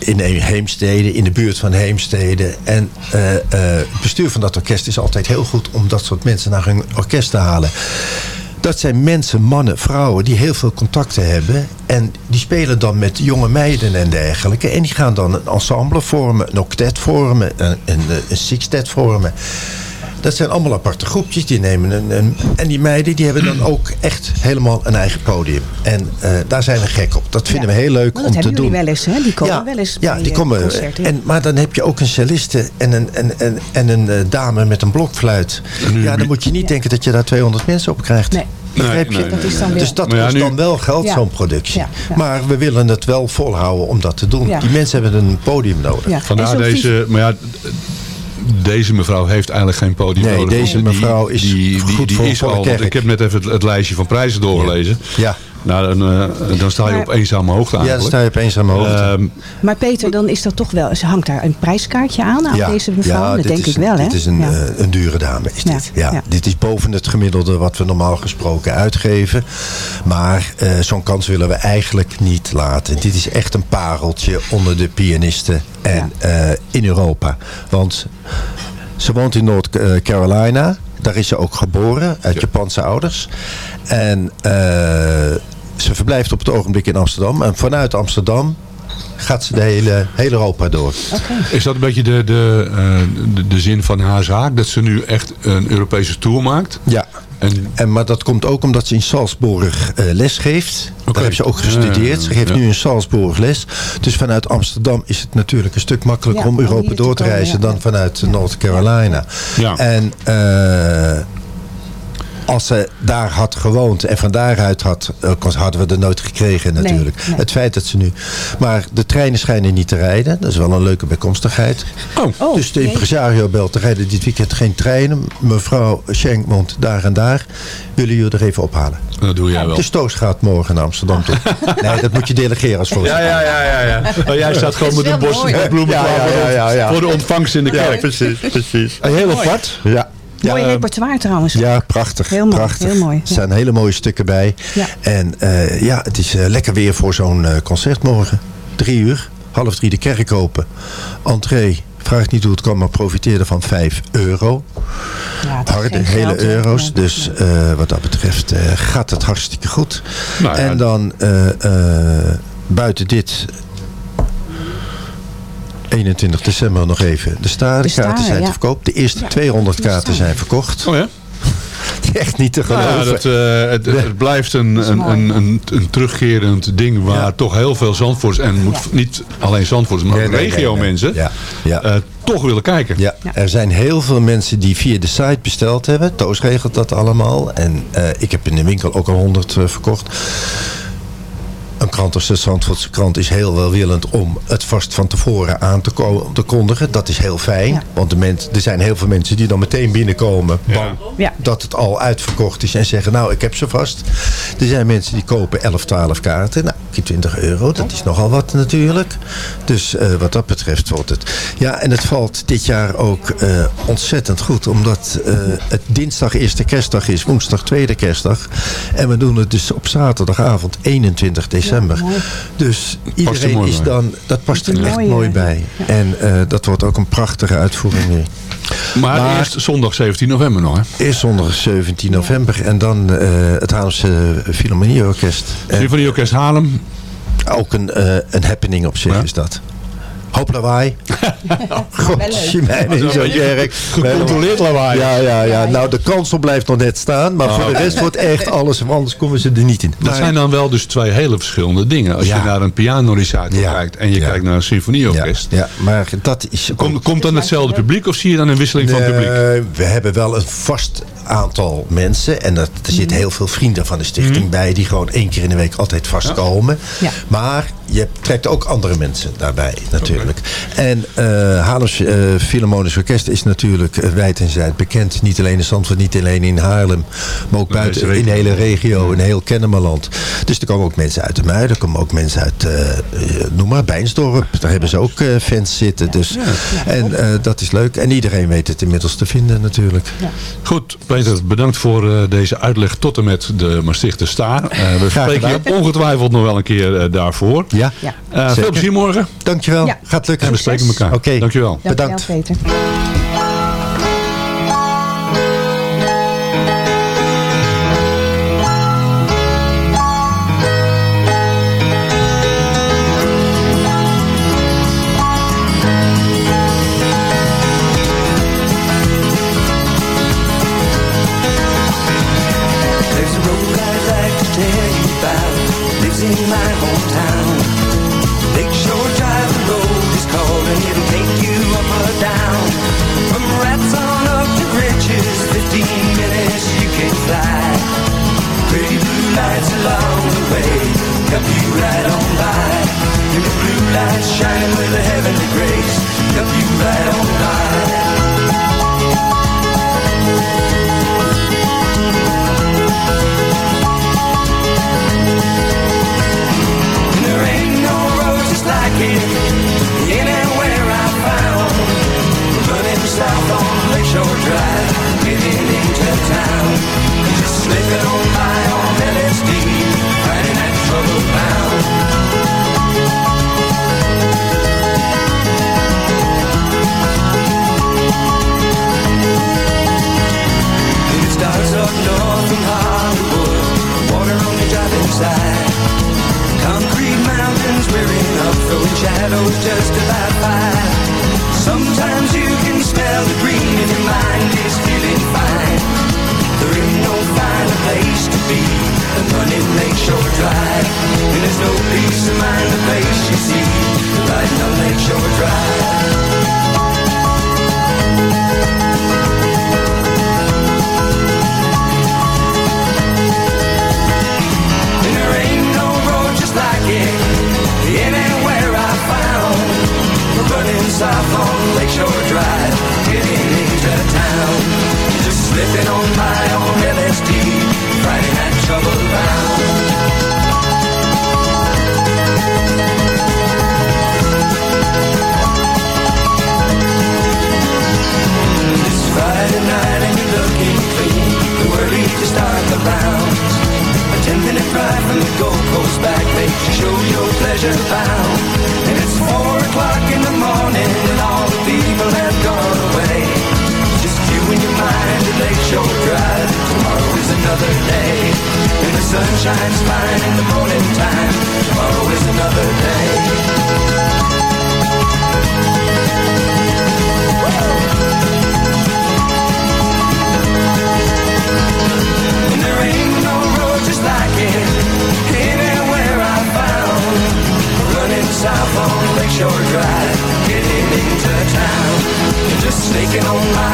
in Heemstede, in de buurt van Heemstede. En eh, eh, het bestuur van dat orkest is altijd heel goed... om dat soort mensen naar hun orkest te halen. Dat zijn mensen, mannen, vrouwen die heel veel contacten hebben. En die spelen dan met jonge meiden en dergelijke. En die gaan dan een ensemble vormen, een octet vormen, een, een, een sextet vormen. Dat zijn allemaal aparte groepjes. Die nemen een, een, en die meiden die hebben dan ook echt helemaal een eigen podium. En eh, daar zijn we gek op. Dat vinden we heel leuk Maar om dat te hebben doen. jullie wel eens, hè? Die komen Ja, wel eens ja, bij, die eh, komen. concerten, ja. En, maar dan heb je ook een celliste en een, en, en, en een eh, dame met een blokfluit. Ja, dan moet je niet denken dat je daar 200 mensen op krijgt. Nee. Dat is dan weer- Dus dat ja, kost nu- dan wel geld, Ja. zo'n productie. Ja, ja. Maar we willen het wel volhouden om dat te doen. Ja. Die mensen hebben een podium nodig. Vandaar deze, maar ja, deze mevrouw heeft eigenlijk geen podium Nee, nodig. deze mevrouw is die, die, goed die voor is al, ik heb net even het, het lijstje van prijzen doorgelezen. Ja, Nou, dan, eh, dan sta je Maar- op eenzame hoogte ja dan eigenlijk. sta je opeens aan mijn hoofd. Ehm, Maar Peter, dan is dat toch wel... Ze hangt daar een prijskaartje aan, aan deze mevrouw? dat dit denk is, ik wel, hè? Dit is een, Ja. eh, een dure dame. Is Ja, dit. Ja, ja. Dit is boven het gemiddelde wat we normaal gesproken uitgeven. Maar eh, zo'n kans willen we eigenlijk niet laten. Dit is echt een pareltje onder de pianisten en eh, in Europa. Want ze woont in North eh, Carolina. Daar is ze ook geboren, uit Japanse ouders. En eh, ze verblijft op het ogenblik in Amsterdam. En vanuit Amsterdam gaat ze de hele, hele Europa door. is dat een beetje de, de, eh, de, de zin van haar zaak? Dat ze nu echt een Europese tour maakt? Ja. En, En, maar dat komt ook omdat ze in Salzburg eh, les geeft. Daar heeft ze ook gestudeerd. Ze geeft Ja. nu in Salzburg les. Dus vanuit Amsterdam is het natuurlijk een stuk makkelijker Ja, om Europa door te komen, reizen ja. dan vanuit North Carolina. Ja. En eh, als ze daar had gewoond en van daaruit had, eh, hadden we er nooit gekregen natuurlijk. nee. Het feit dat ze nu... Maar de treinen schijnen niet te rijden. Dat is wel een leuke bijkomstigheid. oh, Oh, dus de impresario belt, er rijden dit weekend geen treinen. Mevrouw Schenk woont daar en daar. Willen jullie er even ophalen? dat doe jij wel. De Stoos gaat morgen naar Amsterdam toe. nee, dat moet je delegeren als Ja, voorzitter. ja, ja, ja. ja. Oh, jij staat gewoon met een bos bloemen Ja, ja, ja, ja, ja. voor de ontvangst in de Ja, kerk. precies, precies. Heel apart. Ja. Mooi Ja, repertoire trouwens. ja, prachtig. Heel mooi, prachtig. heel mooi, Er ja. staan hele mooie stukken bij. Ja. En eh, ja, het is eh, lekker weer voor zo'n eh, concert morgen. Drie uur, half drie de kerk open. Entree, vraag niet hoe het kan, maar profiteerde van 5 euro. Ja, Harde, hele geld, euro's. Ja, Dus eh, wat dat betreft eh, gaat het hartstikke goed. Nou ja, en dan eh, eh, buiten dit... 21 december nog even. De staren, De staren, kaarten zijn ja. te verkoop. De eerste Ja, 200 de kaarten zijn verkocht. Oh ja? Echt niet te Nou geloven. ja, dat, eh, het, het blijft een, een, een, een, een terugkerend ding waar toch heel veel Zandvoorts en moet niet alleen Zandvoorts, maar Nee, ook nee, nee, regio nee. mensen Ja, ja. eh, toch willen kijken. Ja, er zijn heel veel mensen die via de site besteld hebben. Toos regelt dat allemaal. En eh, ik heb in de winkel ook al 100 eh, verkocht. Een krant als de Zandvoortse krant is heel welwillend om het vast van tevoren aan te, ko- te kondigen. Dat is heel fijn. Ja. Want de mens, er zijn heel veel mensen die dan meteen binnenkomen. Bang Ja. dat het al uitverkocht is. En zeggen nou ik heb ze vast. Er zijn mensen die kopen 11, 12 kaarten. Nou 20 euro. Dat is nogal wat natuurlijk. Dus eh, wat dat betreft wordt het. Ja en het valt dit jaar ook eh, ontzettend goed. Omdat eh, het dinsdag eerste kerstdag is. Woensdag tweede kerstdag. En we doen het dus op zaterdagavond 21 december. Dus er iedereen is dan... Dat past er echt mooi ja. bij. En eh, dat wordt ook een prachtige uitvoering weer. Maar, Maar- eerst zondag 17 november nog, hè? Eerst zondag 17 november en dan eh, het Haarlemse Philharmonieorkest. En Symfonieorkest Haarlem. ook een, eh, een happening op zich Ja. is dat. Hoop lawaai. leuk. Godje mij, zo'n kerk. Gecontroleerd lawaai. Ja, ja, ja. Nou, de kansel blijft nog net staan. Maar voor de rest wordt echt alles, want anders komen ze er niet in. Dat zijn dan wel dus twee hele verschillende dingen. Als Ja. je naar een pianorecital Ja. kijkt en je Ja. kijkt naar een symfonieorkest. ja, maar dat is... Komt, komt dan hetzelfde publiek of zie je dan een wisseling van publiek? We hebben wel een vast aantal mensen. En dat, er zitten heel veel vrienden van de stichting bij... die gewoon één keer in de week altijd vastkomen. Ja. Maar je trekt ook andere mensen daarbij natuurlijk. En eh Haarlems eh Philharmonisch Orkest is natuurlijk eh, wijd en zijd bekend. Niet alleen in Zandvoort, niet alleen in Haarlem. Maar ook buiten in de hele regio. in heel Kennemerland. Dus er komen ook mensen uit de Muiden. Er komen ook mensen uit, noem maar, Bijnsdorp. Daar hebben ze ook fans zitten. Dus, en dat is leuk. En iedereen weet het inmiddels te vinden natuurlijk. Goed, Peter, bedankt voor eh, deze uitleg tot en met de Maastrichter Staar. Eh, we spreken je ongetwijfeld nog wel een keer eh, daarvoor. Ja, Ja. Eh, veel plezier morgen. dankjewel. Ja. Gaat lukken. En we spreken elkaar. Oké. Dankjewel. Bedankt. Dankjewel, Peter.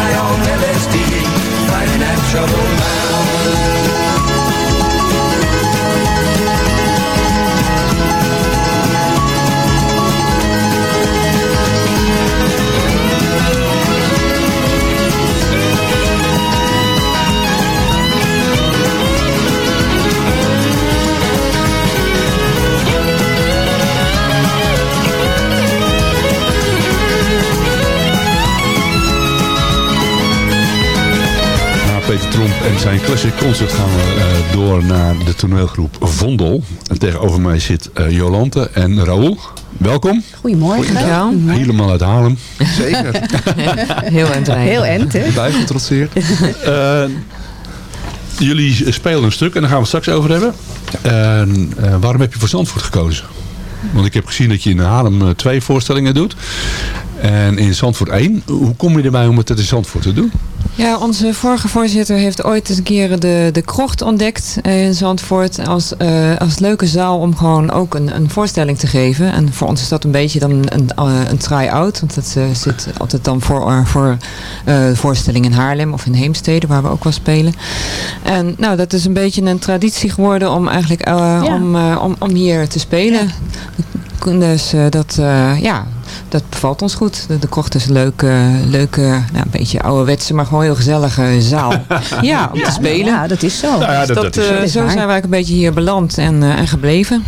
By on LSD, fighting that trouble bound. Peter Tromp en zijn Classic Concert gaan we eh, door naar de toneelgroep Vondel. En tegenover mij zit eh, Jolante en Raoul. Welkom. Goedemorgen. Dankjewel. Helemaal uit Haarlem. Zeker. Heel entrijden. Heel end, hè? Blij getrotseerd. Eh, jullie spelen een stuk en daar gaan we het straks over hebben. En, eh, waarom heb je voor Zandvoort gekozen? Want ik heb gezien dat je in Haarlem twee voorstellingen doet. En in Zandvoort één. Hoe kom je erbij om het in Zandvoort te doen? Ja, onze vorige voorzitter heeft ooit eens een keer de, de krocht ontdekt eh, in Zandvoort als, eh, als leuke zaal om gewoon ook een, een voorstelling te geven. En voor ons is dat een beetje dan een, een, eh, try-out, want dat zit altijd dan voor, voor voorstelling in Haarlem of in Heemstede, waar we ook wel spelen. En nou, dat is een beetje een traditie geworden om eigenlijk om, om, om hier te spelen. Dus dat, ja, dat bevalt ons goed. De, de krocht is een leuke, leuke nou, een beetje ouderwetse, maar gewoon heel gezellige zaal. ja, om te spelen. Ja, dat is zo. Nou ja, Dus dat- dat, dat is zo. zo zijn we eigenlijk een beetje hier beland en, eh, en gebleven.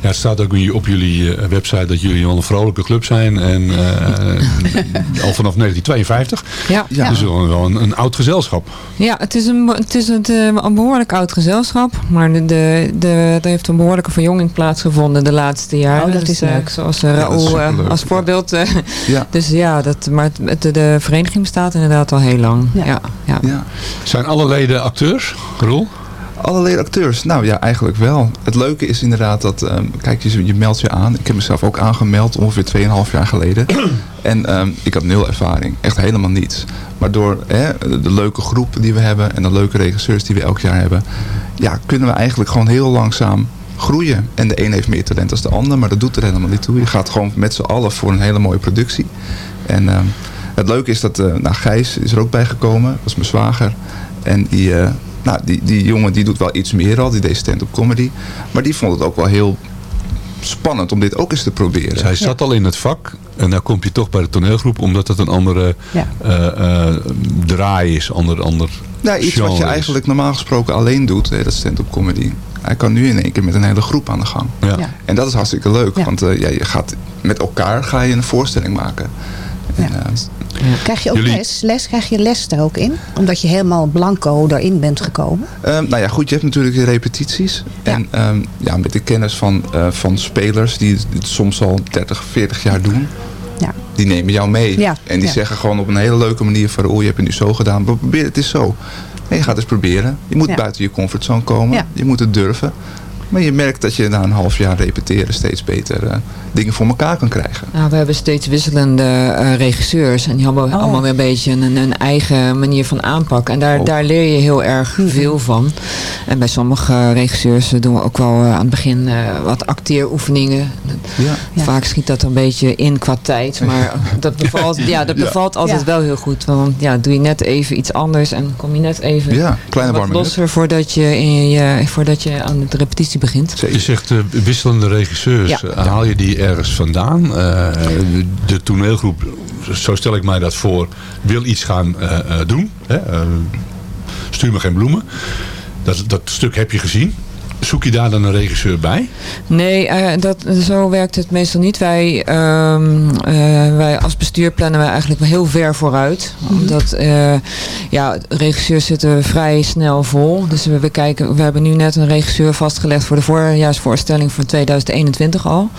Ja, het staat ook op jullie eh, website dat jullie wel een vrolijke club zijn. En eh, al vanaf 1952. Ja. Ja. Dus wel, een, een oud gezelschap. Ja, het is een, het is een, eh, een behoorlijk oud gezelschap. Maar de, de, de, er heeft een behoorlijke verjonging plaatsgevonden de laatste jaren. Oh, dat Dus, is eh, leuk. Zoals Ja, Raoul eh, als ja. Voorbeeld. eh, Ja. Dus ja, dat, maar de, vereniging bestaat inderdaad al heel lang. Ja. Ja. Ja. Zijn alle leden acteurs, Roel? Alle leden acteurs? Nou ja, eigenlijk wel. Het leuke is inderdaad dat, ehm, kijk, je, je meldt je aan. Ik heb mezelf ook aangemeld ongeveer 2,5 jaar geleden. en ehm, ik had nul ervaring. Echt helemaal niets. Maar door hè, de leuke groep die we hebben en de leuke regisseurs die we elk jaar hebben, ja, kunnen we eigenlijk gewoon heel langzaam groeien. En de een heeft meer talent dan de ander, maar dat doet er helemaal niet toe. Je gaat gewoon met z'n allen voor een hele mooie productie. En ehm, het leuke is dat, eh nou, Gijs is er ook bij gekomen. Dat is mijn zwager. En die, eh, nou, die, die jongen die doet wel iets meer al. Die deed stand-up comedy. Maar die vond het ook wel heel spannend om dit ook eens te proberen. Dus hij zat al in het vak. En dan kom je toch bij de toneelgroep. Omdat het een andere Ja. eh, eh, draai is. Ander, ander Nou, iets wat je eigenlijk normaal gesproken alleen doet, hè, dat stand-up comedy. Hij kan nu in één keer met een hele groep aan de gang. Ja. Ja. En dat is hartstikke leuk, Ja. want eh, ja, je gaat met elkaar ga je een voorstelling maken. En, eh, Krijg je ook Jullie- les? les? Krijg je les er ook in? Omdat je helemaal blanco erin bent gekomen? Ehm, nou ja, goed, je hebt natuurlijk repetities. En ehm, ja, met de kennis van, eh, van spelers die het soms al 30, 40 jaar doen. Die nemen jou mee. Ja, En die ja. zeggen gewoon op een hele leuke manier van... oh, je hebt het nu zo gedaan, probeer het eens zo. Nee, je gaat eens proberen. Je moet Ja. buiten je comfortzone komen. Je moet het durven. Maar je merkt dat je na een half jaar repeteren steeds beter eh, dingen voor elkaar kan krijgen. Nou, we hebben steeds wisselende eh, regisseurs. En die hebben Oh. allemaal weer een beetje een, een eigen manier van aanpak. En daar, daar leer je heel erg Mhm. veel van. En bij sommige regisseurs doen we ook wel eh, aan het begin eh, wat acteeroefeningen. Ja. Vaak schiet dat een beetje in qua tijd. Maar dat bevalt, ja, dat Ja. bevalt altijd Ja. wel heel goed. Want ja, doe je net even iets anders. En kom je net even Ja, kleine wat losser voordat je, in je, voordat je aan de repetitie begint. Je zegt eh, wisselende regisseurs. Ja. Eh, Haal je die ergens vandaan? Eh, de toneelgroep, zo stel ik mij dat voor, wil iets gaan doen. Hè? Stuur me geen bloemen. Dat, dat stuk heb je gezien. Zoek je daar dan een regisseur bij? Nee, eh, dat, zo werkt het meestal niet. Wij, ehm, eh, wij als bestuur plannen wij eigenlijk wel heel ver vooruit. Omdat eh, ja, regisseurs zitten vrij snel vol. Dus we, we kijken, we hebben nu net een regisseur vastgelegd voor de voorjaarsvoorstelling van 2021 al.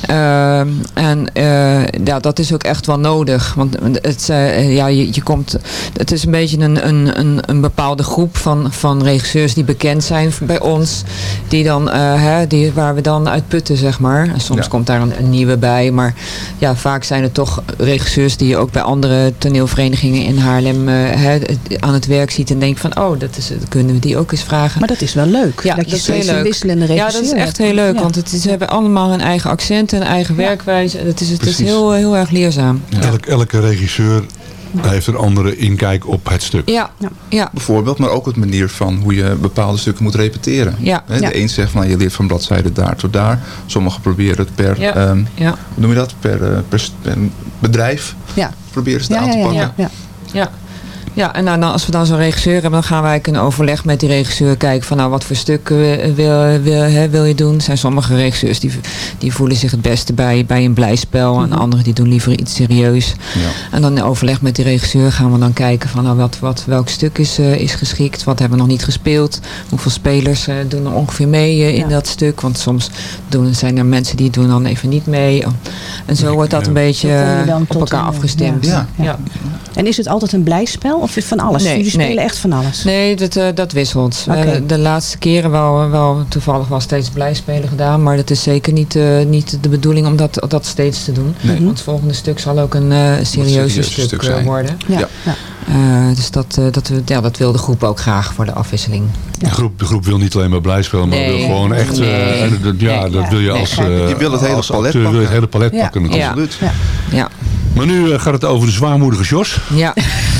Ehm, en eh, ja, dat is ook echt wel nodig. Want het, ja, je, je komt, het is een beetje een, een, een, een bepaalde groep van, van regisseurs die bekend zijn bij ons. Die dan, eh, hè, die, waar we dan uit putten, zeg maar. En soms Ja. komt daar een, een nieuwe bij. Maar ja, vaak zijn het toch regisseurs die je ook bij andere toneelverenigingen in Haarlem eh, hè, aan het werk ziet. En denkt van, oh, dat is, dat kunnen we die ook eens vragen. Maar dat is wel leuk. Ja, dat je dat is steeds heel een leuk. wisselende Ja, regisseur dat is echt heel leuk. Ja. Want het is, ze hebben allemaal hun eigen accent en eigen werkwijze. Het is, het is heel, heel erg leerzaam. Elk, elke regisseur heeft een andere inkijk op het stuk. Ja, ja. Bijvoorbeeld, maar ook het manier van hoe je bepaalde stukken moet repeteren. Ja. Hè, Ja. De een zegt van nou, je leert van bladzijde daar tot daar. Sommigen proberen het per, Ja. ehm, Ja. hoe noem je dat? Per, eh, per, bedrijf Ja. proberen ze het Ja, aan ja, te ja, pakken. ja, ja. Ja. En nou, dan, als we dan zo'n regisseur hebben, dan gaan wij een overleg met die regisseur kijken van nou wat voor stuk eh, wil, wil, hè, wil je doen. Er zijn sommige regisseurs die, die voelen zich het beste bij, bij een blijspel en anderen die doen liever iets serieus. Ja. En dan in overleg met die regisseur gaan we dan kijken van nou, wat, wat, welk stuk is, eh, is geschikt, wat hebben we nog niet gespeeld, hoeveel spelers eh, doen er ongeveer mee in Ja. dat stuk. Want soms doen, zijn er mensen die doen dan even niet mee. En zo wordt dat een beetje op elkaar afgestemd. Ja. ja. En is het altijd een blijspel of van alles? Nee, Jullie spelen nee. echt van alles? Nee, dat, eh, dat wisselt. Hebben de laatste keren wel, wel toevallig wel steeds blijspelen gedaan. Maar dat is zeker niet, eh, niet de bedoeling om dat, dat steeds te doen. Nee. Want het volgende stuk zal ook een eh serieuzer stuk, stuk eh, zijn. worden. Ja. Ja. ja. Eh, dus dat, eh, dat, we- ja, dat wil de groep ook graag voor de afwisseling. De, groep, de groep wil niet alleen maar blij spelen, maar Nee. wil gewoon echt... eh, Nee. dat, ja, Nee. dat wil je als... eh, Je wil het hele als palet acteur wil je pakken. het hele palet Ja. pakken natuurlijk. Absoluut. Ja. Maar nu eh, gaat het over de zwaarmoedige Jos. Ja.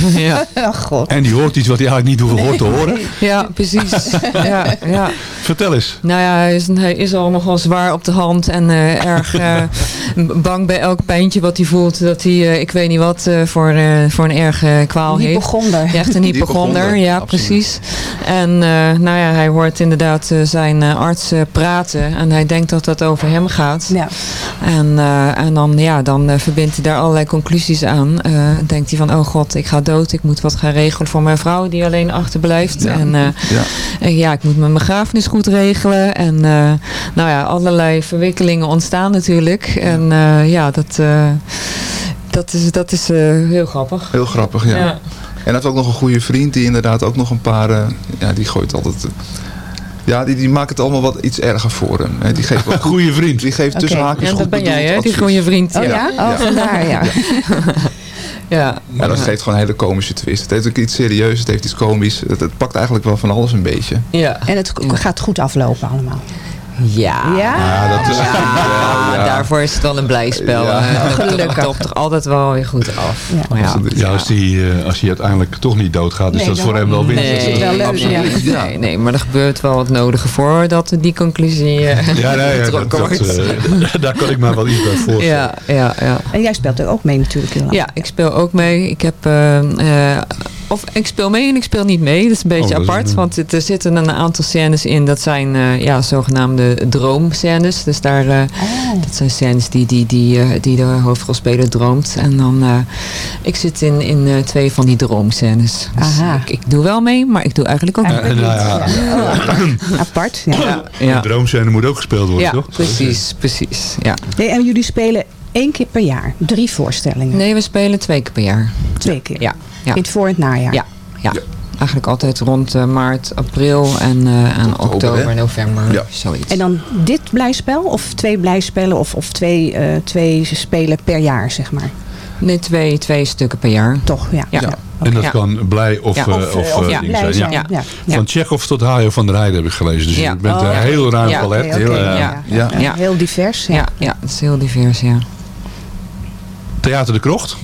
ja. Oh god. En die hoort iets wat hij eigenlijk niet hoeft te horen. Ja, precies. ja, ja. Vertel eens. Nou ja, hij is, hij is al nogal zwaar op de hand en eh, erg eh, bang bij elk pijntje wat hij voelt. Dat hij, eh, ik weet niet wat, eh, voor, eh, voor een erge kwaal heeft. Hypochonder. Ja, Echt een hypochonder, ja absoluut. precies. En eh, nou ja, hij hoort inderdaad zijn eh, arts praten en hij denkt dat dat over hem gaat. Ja. En, eh, en dan, ja, dan verbindt hij daar allerlei conclusies aan. Eh, denkt hij van, oh god, ik ga dood. Ik moet wat gaan regelen voor mijn vrouw die alleen achterblijft. Ja. En eh, Ja. ja, ik moet mijn begrafenis goed regelen. En eh, nou ja, allerlei verwikkelingen ontstaan natuurlijk. En eh, ja, dat, dat is, dat is heel grappig. Heel grappig, ja. Ja. En hij heeft ook nog een goede vriend die inderdaad ook nog een paar... ja, die gooit altijd... ja, die, die maakt het allemaal wat iets erger voor hem. hè. Die geeft wat Goeie vriend. Die geeft tussen Oké. haakjes Ja, goed dat ben jij, hè? Die goede vriend. Oh ja? Oh, vandaar, ja. Ja. Ja, dat geeft gewoon een hele komische twist. Het heeft ook iets serieus, het heeft iets komisch. Het, het pakt eigenlijk wel van alles een beetje. Ja. En het gaat goed aflopen allemaal. Ja. Ja? Ja, dat is Ja, daarvoor is het wel een blij spel. Ja. Eh, dat- dat Gelukkig. topt er altijd wel weer goed af. Ja. Maar ja. Ja, als hij als die uiteindelijk toch niet doodgaat, is Nee, dat voor dan- hem wel winst. Nee, dat is wel leuk, absoluut. ja. Nee, nee, maar er gebeurt wel wat nodige voor dat die conclusie eh, Ja, nee, ja, dat, getrokken dat, wordt. eh, daar kan ik me wel iets bij voorstellen. ja, ja, ja. En jij speelt er ook mee natuurlijk heel. Ja, ik speel ook mee. Ik heb, eh, eh, of ik speel mee en ik speel niet mee. Dat is een beetje Oh, apart. een- Want het- er zitten een aantal scènes in. Dat zijn eh, ja, zogenaamde droomscènes. Dus daar, eh, Oh. dat zijn scènes die, die, die, eh, die de hoofdrolspeler droomt. En dan, eh, ik zit in, in eh, twee van die droomscènes. Dus Aha. ik, ik doe wel mee, maar ik doe eigenlijk ook Ja, niet nou ja, Apart, ja. Ja, de droomscène moet ook gespeeld worden, ja toch? precies, precies. Ja. Nee, en jullie spelen één keer per jaar. Drie voorstellingen. Nee, we spelen twee keer per jaar. Twee keer. Ja. In het voor- en het najaar. Ja, ja. Eigenlijk altijd rond eh, maart, april en, eh, en Oktober, oktober, november. Ja. Zoiets. En dan dit blijspel of twee blijspellen of, of twee, eh, twee spelen per jaar, zeg maar. Nee, twee, twee stukken per jaar. Toch, ja. Ja. Ja. En dat Ja. kan blij of, Ja. eh, Of, of, of ja, ding blij zijn. zijn. Ja. Ja. Ja. Van Tsjechov tot Hajo van der Heijden heb ik gelezen. Dus Ja. je bent Oh, een ja. heel ruim Ja. Heel, eh, ja. ja. Ja, Ja. Heel divers. Ja. Ja, ja, het is heel divers, ja. Theater de Krocht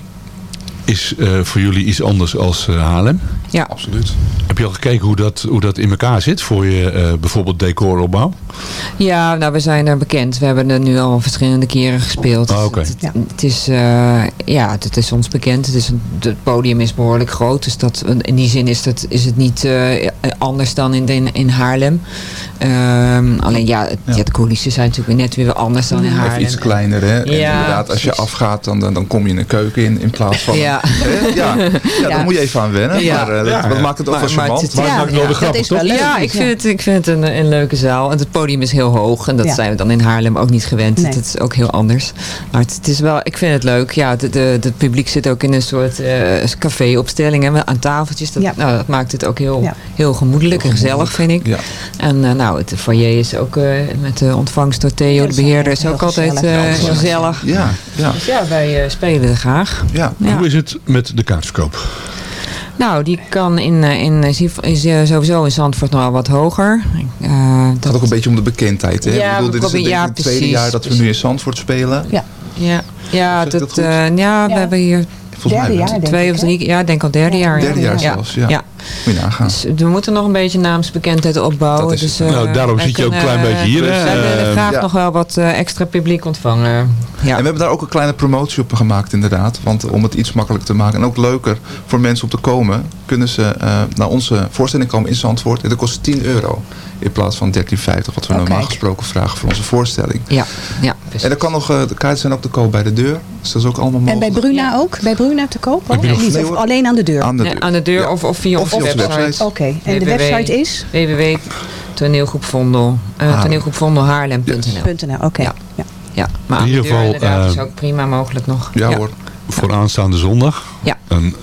is eh, voor jullie iets anders als eh, Haarlem. Ja, Absoluut. Heb je al gekeken hoe dat, hoe dat in elkaar zit voor je eh, bijvoorbeeld decoropbouw? ja nou, we zijn er bekend. We hebben er nu al verschillende keren gespeeld. Ah, oké. Het, het- Ja. het is, eh, ja, het, het is ons bekend. Het, is een, het podium is behoorlijk groot. Dus dat, in die zin is, dat, is het niet eh, anders dan in, in, in Haarlem. Ehm, alleen ja, het, Ja. ja, de coulissen zijn natuurlijk weer net weer anders dan in Even Haarlem. iets kleiner, hè? En Ja, inderdaad, als je afgaat, dan, dan, dan kom je in een keuken in, in plaats van... Ja. Ja. ja, Ja. daar moet je even aan wennen. Ja. Maar eh, dat, Ja, dat ja. maakt het ook Maar- wel maar charmant. het- Maar het maakt het wel ja, weer dat grappig, is wel toch? leuk. Ja, ik vind, het, ik vind het een, een leuke zaal. En het podium is heel hoog. En dat Ja. zijn we dan in Haarlem ook niet gewend. Nee. Het is ook heel anders. Maar het, het is wel, ik vind het leuk. Ja, het de, de publiek zit ook in een soort eh café-opstelling. hè, Aan tafeltjes. Dat, Ja. nou, dat maakt het ook heel, Ja. heel gemoedelijk en gezellig, vind ik. Ja. En eh, nou, het foyer is ook eh, met de ontvangst door Theo, Ja, de beheerder, is ook altijd gezellig. eh, Ja, gezellig. Ja, ja, Dus ja, wij spelen er graag. ja. Ja. Hoe is het met de kaartverkoop? Nou, die kan in, eh, in, is, is sowieso in Zandvoort nog wel wat hoger. Eh, Het gaat ook een beetje om de bekendheid. Hè? Ja, ik bedoel, dit is denk ja, het tweede precies, jaar dat we nu in Zandvoort spelen. Ja. Ja, ja, dat, eh, ja, we Ja. hebben hier Volgens mij Derde jaar, twee of drie, ja, ik denk al derde jaar. Derde ja. jaar ja. zelfs, ja. Moet je nagaan. Dus we moeten nog een beetje naamsbekendheid opbouwen. Dat is dus, eh, Nou, daarom zit je ook een klein kunnen, beetje hier, eh? Wij willen Eh, graag ja. nog wel wat eh, extra publiek ontvangen. Ja. En we hebben daar ook een kleine promotie op gemaakt inderdaad. Want om het iets makkelijker te maken en ook leuker voor mensen om te komen... kunnen ze eh, naar onze voorstelling komen in Zandvoort. En dat kost 10 euro in plaats van 13,50 wat we Oh, normaal kijk. gesproken vragen voor onze voorstelling. Ja, ja, precies. En dan kan nog, eh, de kaarten zijn ook te koop bij de deur. Dus dat is ook allemaal En mogelijk. bij Bruna ook? Bij Bruna te koop? Nee, of hoor. alleen aan de deur? Aan de Nee, deur. aan de deur Ja. of, of via Of onze website. website. Oké, en de website is? www.toneelgroep uh, Haarlem. toneelgroepvondelhaarlem.nl .nl, oké. Ja. Ja. Ja, maar In ieder de geval, inderdaad is eh, ook prima mogelijk nog. Ja, hoor. Voor aanstaande zondag. Ja. Een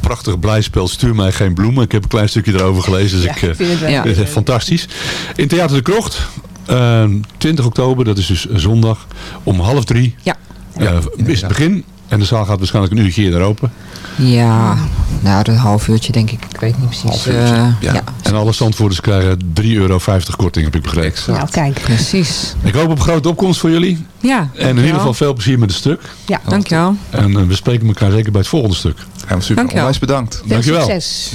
prachtig blijspel. Stuur mij geen bloemen. Ik heb een klein stukje erover gelezen. Dus Ja, ik, eh, ik vind het wel Ja. het is echt fantastisch. In Theater de Krocht. eh, 20 oktober, dat is dus zondag. Om half drie Ja. eh, is het begin. En de zaal gaat waarschijnlijk een uurtje eerder open. Ja, nou, een half uurtje denk ik. Ik weet niet precies. eh, ja. En alle zandvoerders krijgen 3,50 euro korting, heb ik begrepen. Nou, kijk. Precies. Ik hoop op grote opkomst voor jullie. Ja, En in ieder geval veel plezier met het stuk. Ja, dankjewel. En eh, we spreken elkaar zeker bij het volgende stuk. Ja, super. Dankjewel. Onwijs bedankt. Veel Dankjewel. succes.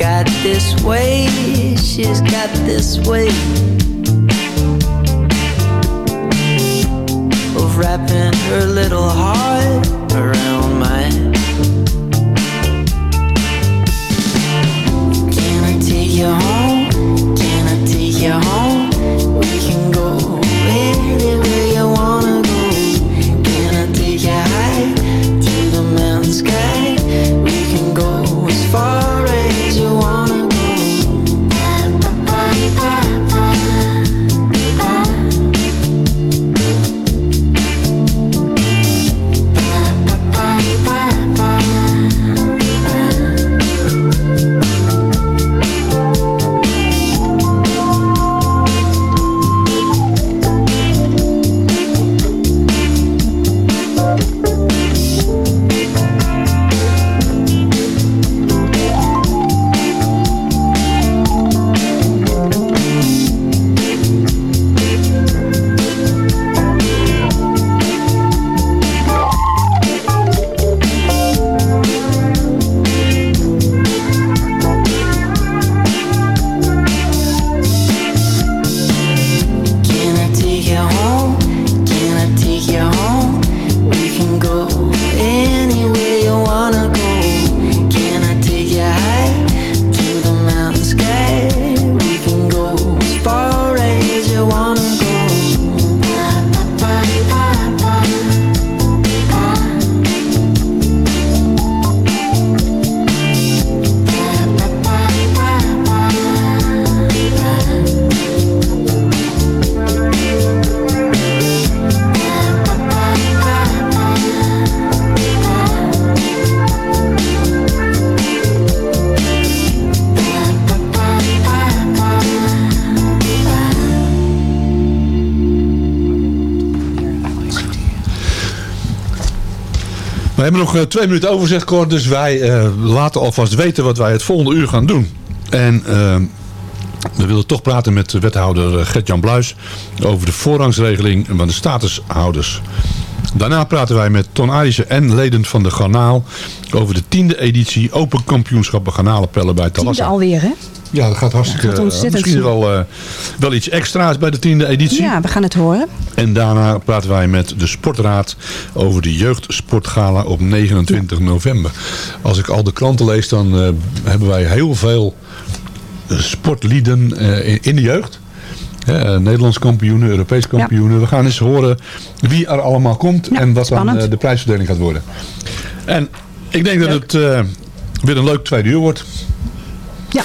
Got this way, she's got this way Of wrapping her little heart around mine Can I take you home? Can I take you home? We hebben nog eh, twee minuten over, zegt Cor. Dus wij eh, laten alvast weten wat wij het volgende uur gaan doen. En eh, we willen toch praten met wethouder Gert-Jan Bluis... over de voorrangsregeling van de statushouders. Daarna praten wij met Ton Arissen en leden van de Garnaal... over de tiende editie Open Kampioenschappen Garnalenpellen bij Tiende Talassa. alweer, hè? Ja, dat gaat hartstikke... Ja, gaat ontzettend misschien wel, eh, wel iets extra's bij de tiende editie. Ja, we gaan het horen. En daarna praten wij met de Sportraad over de jeugdsportgala op 29 november. Als ik al de kranten lees, dan eh, hebben wij heel veel sportlieden eh, in, de jeugd. Eh, Nederlands kampioenen, Europees kampioenen. We gaan eens horen wie er allemaal komt en wat dan eh, de prijsverdeling gaat worden. En ik denk dat het eh, weer een leuk tweede uur wordt. Ja.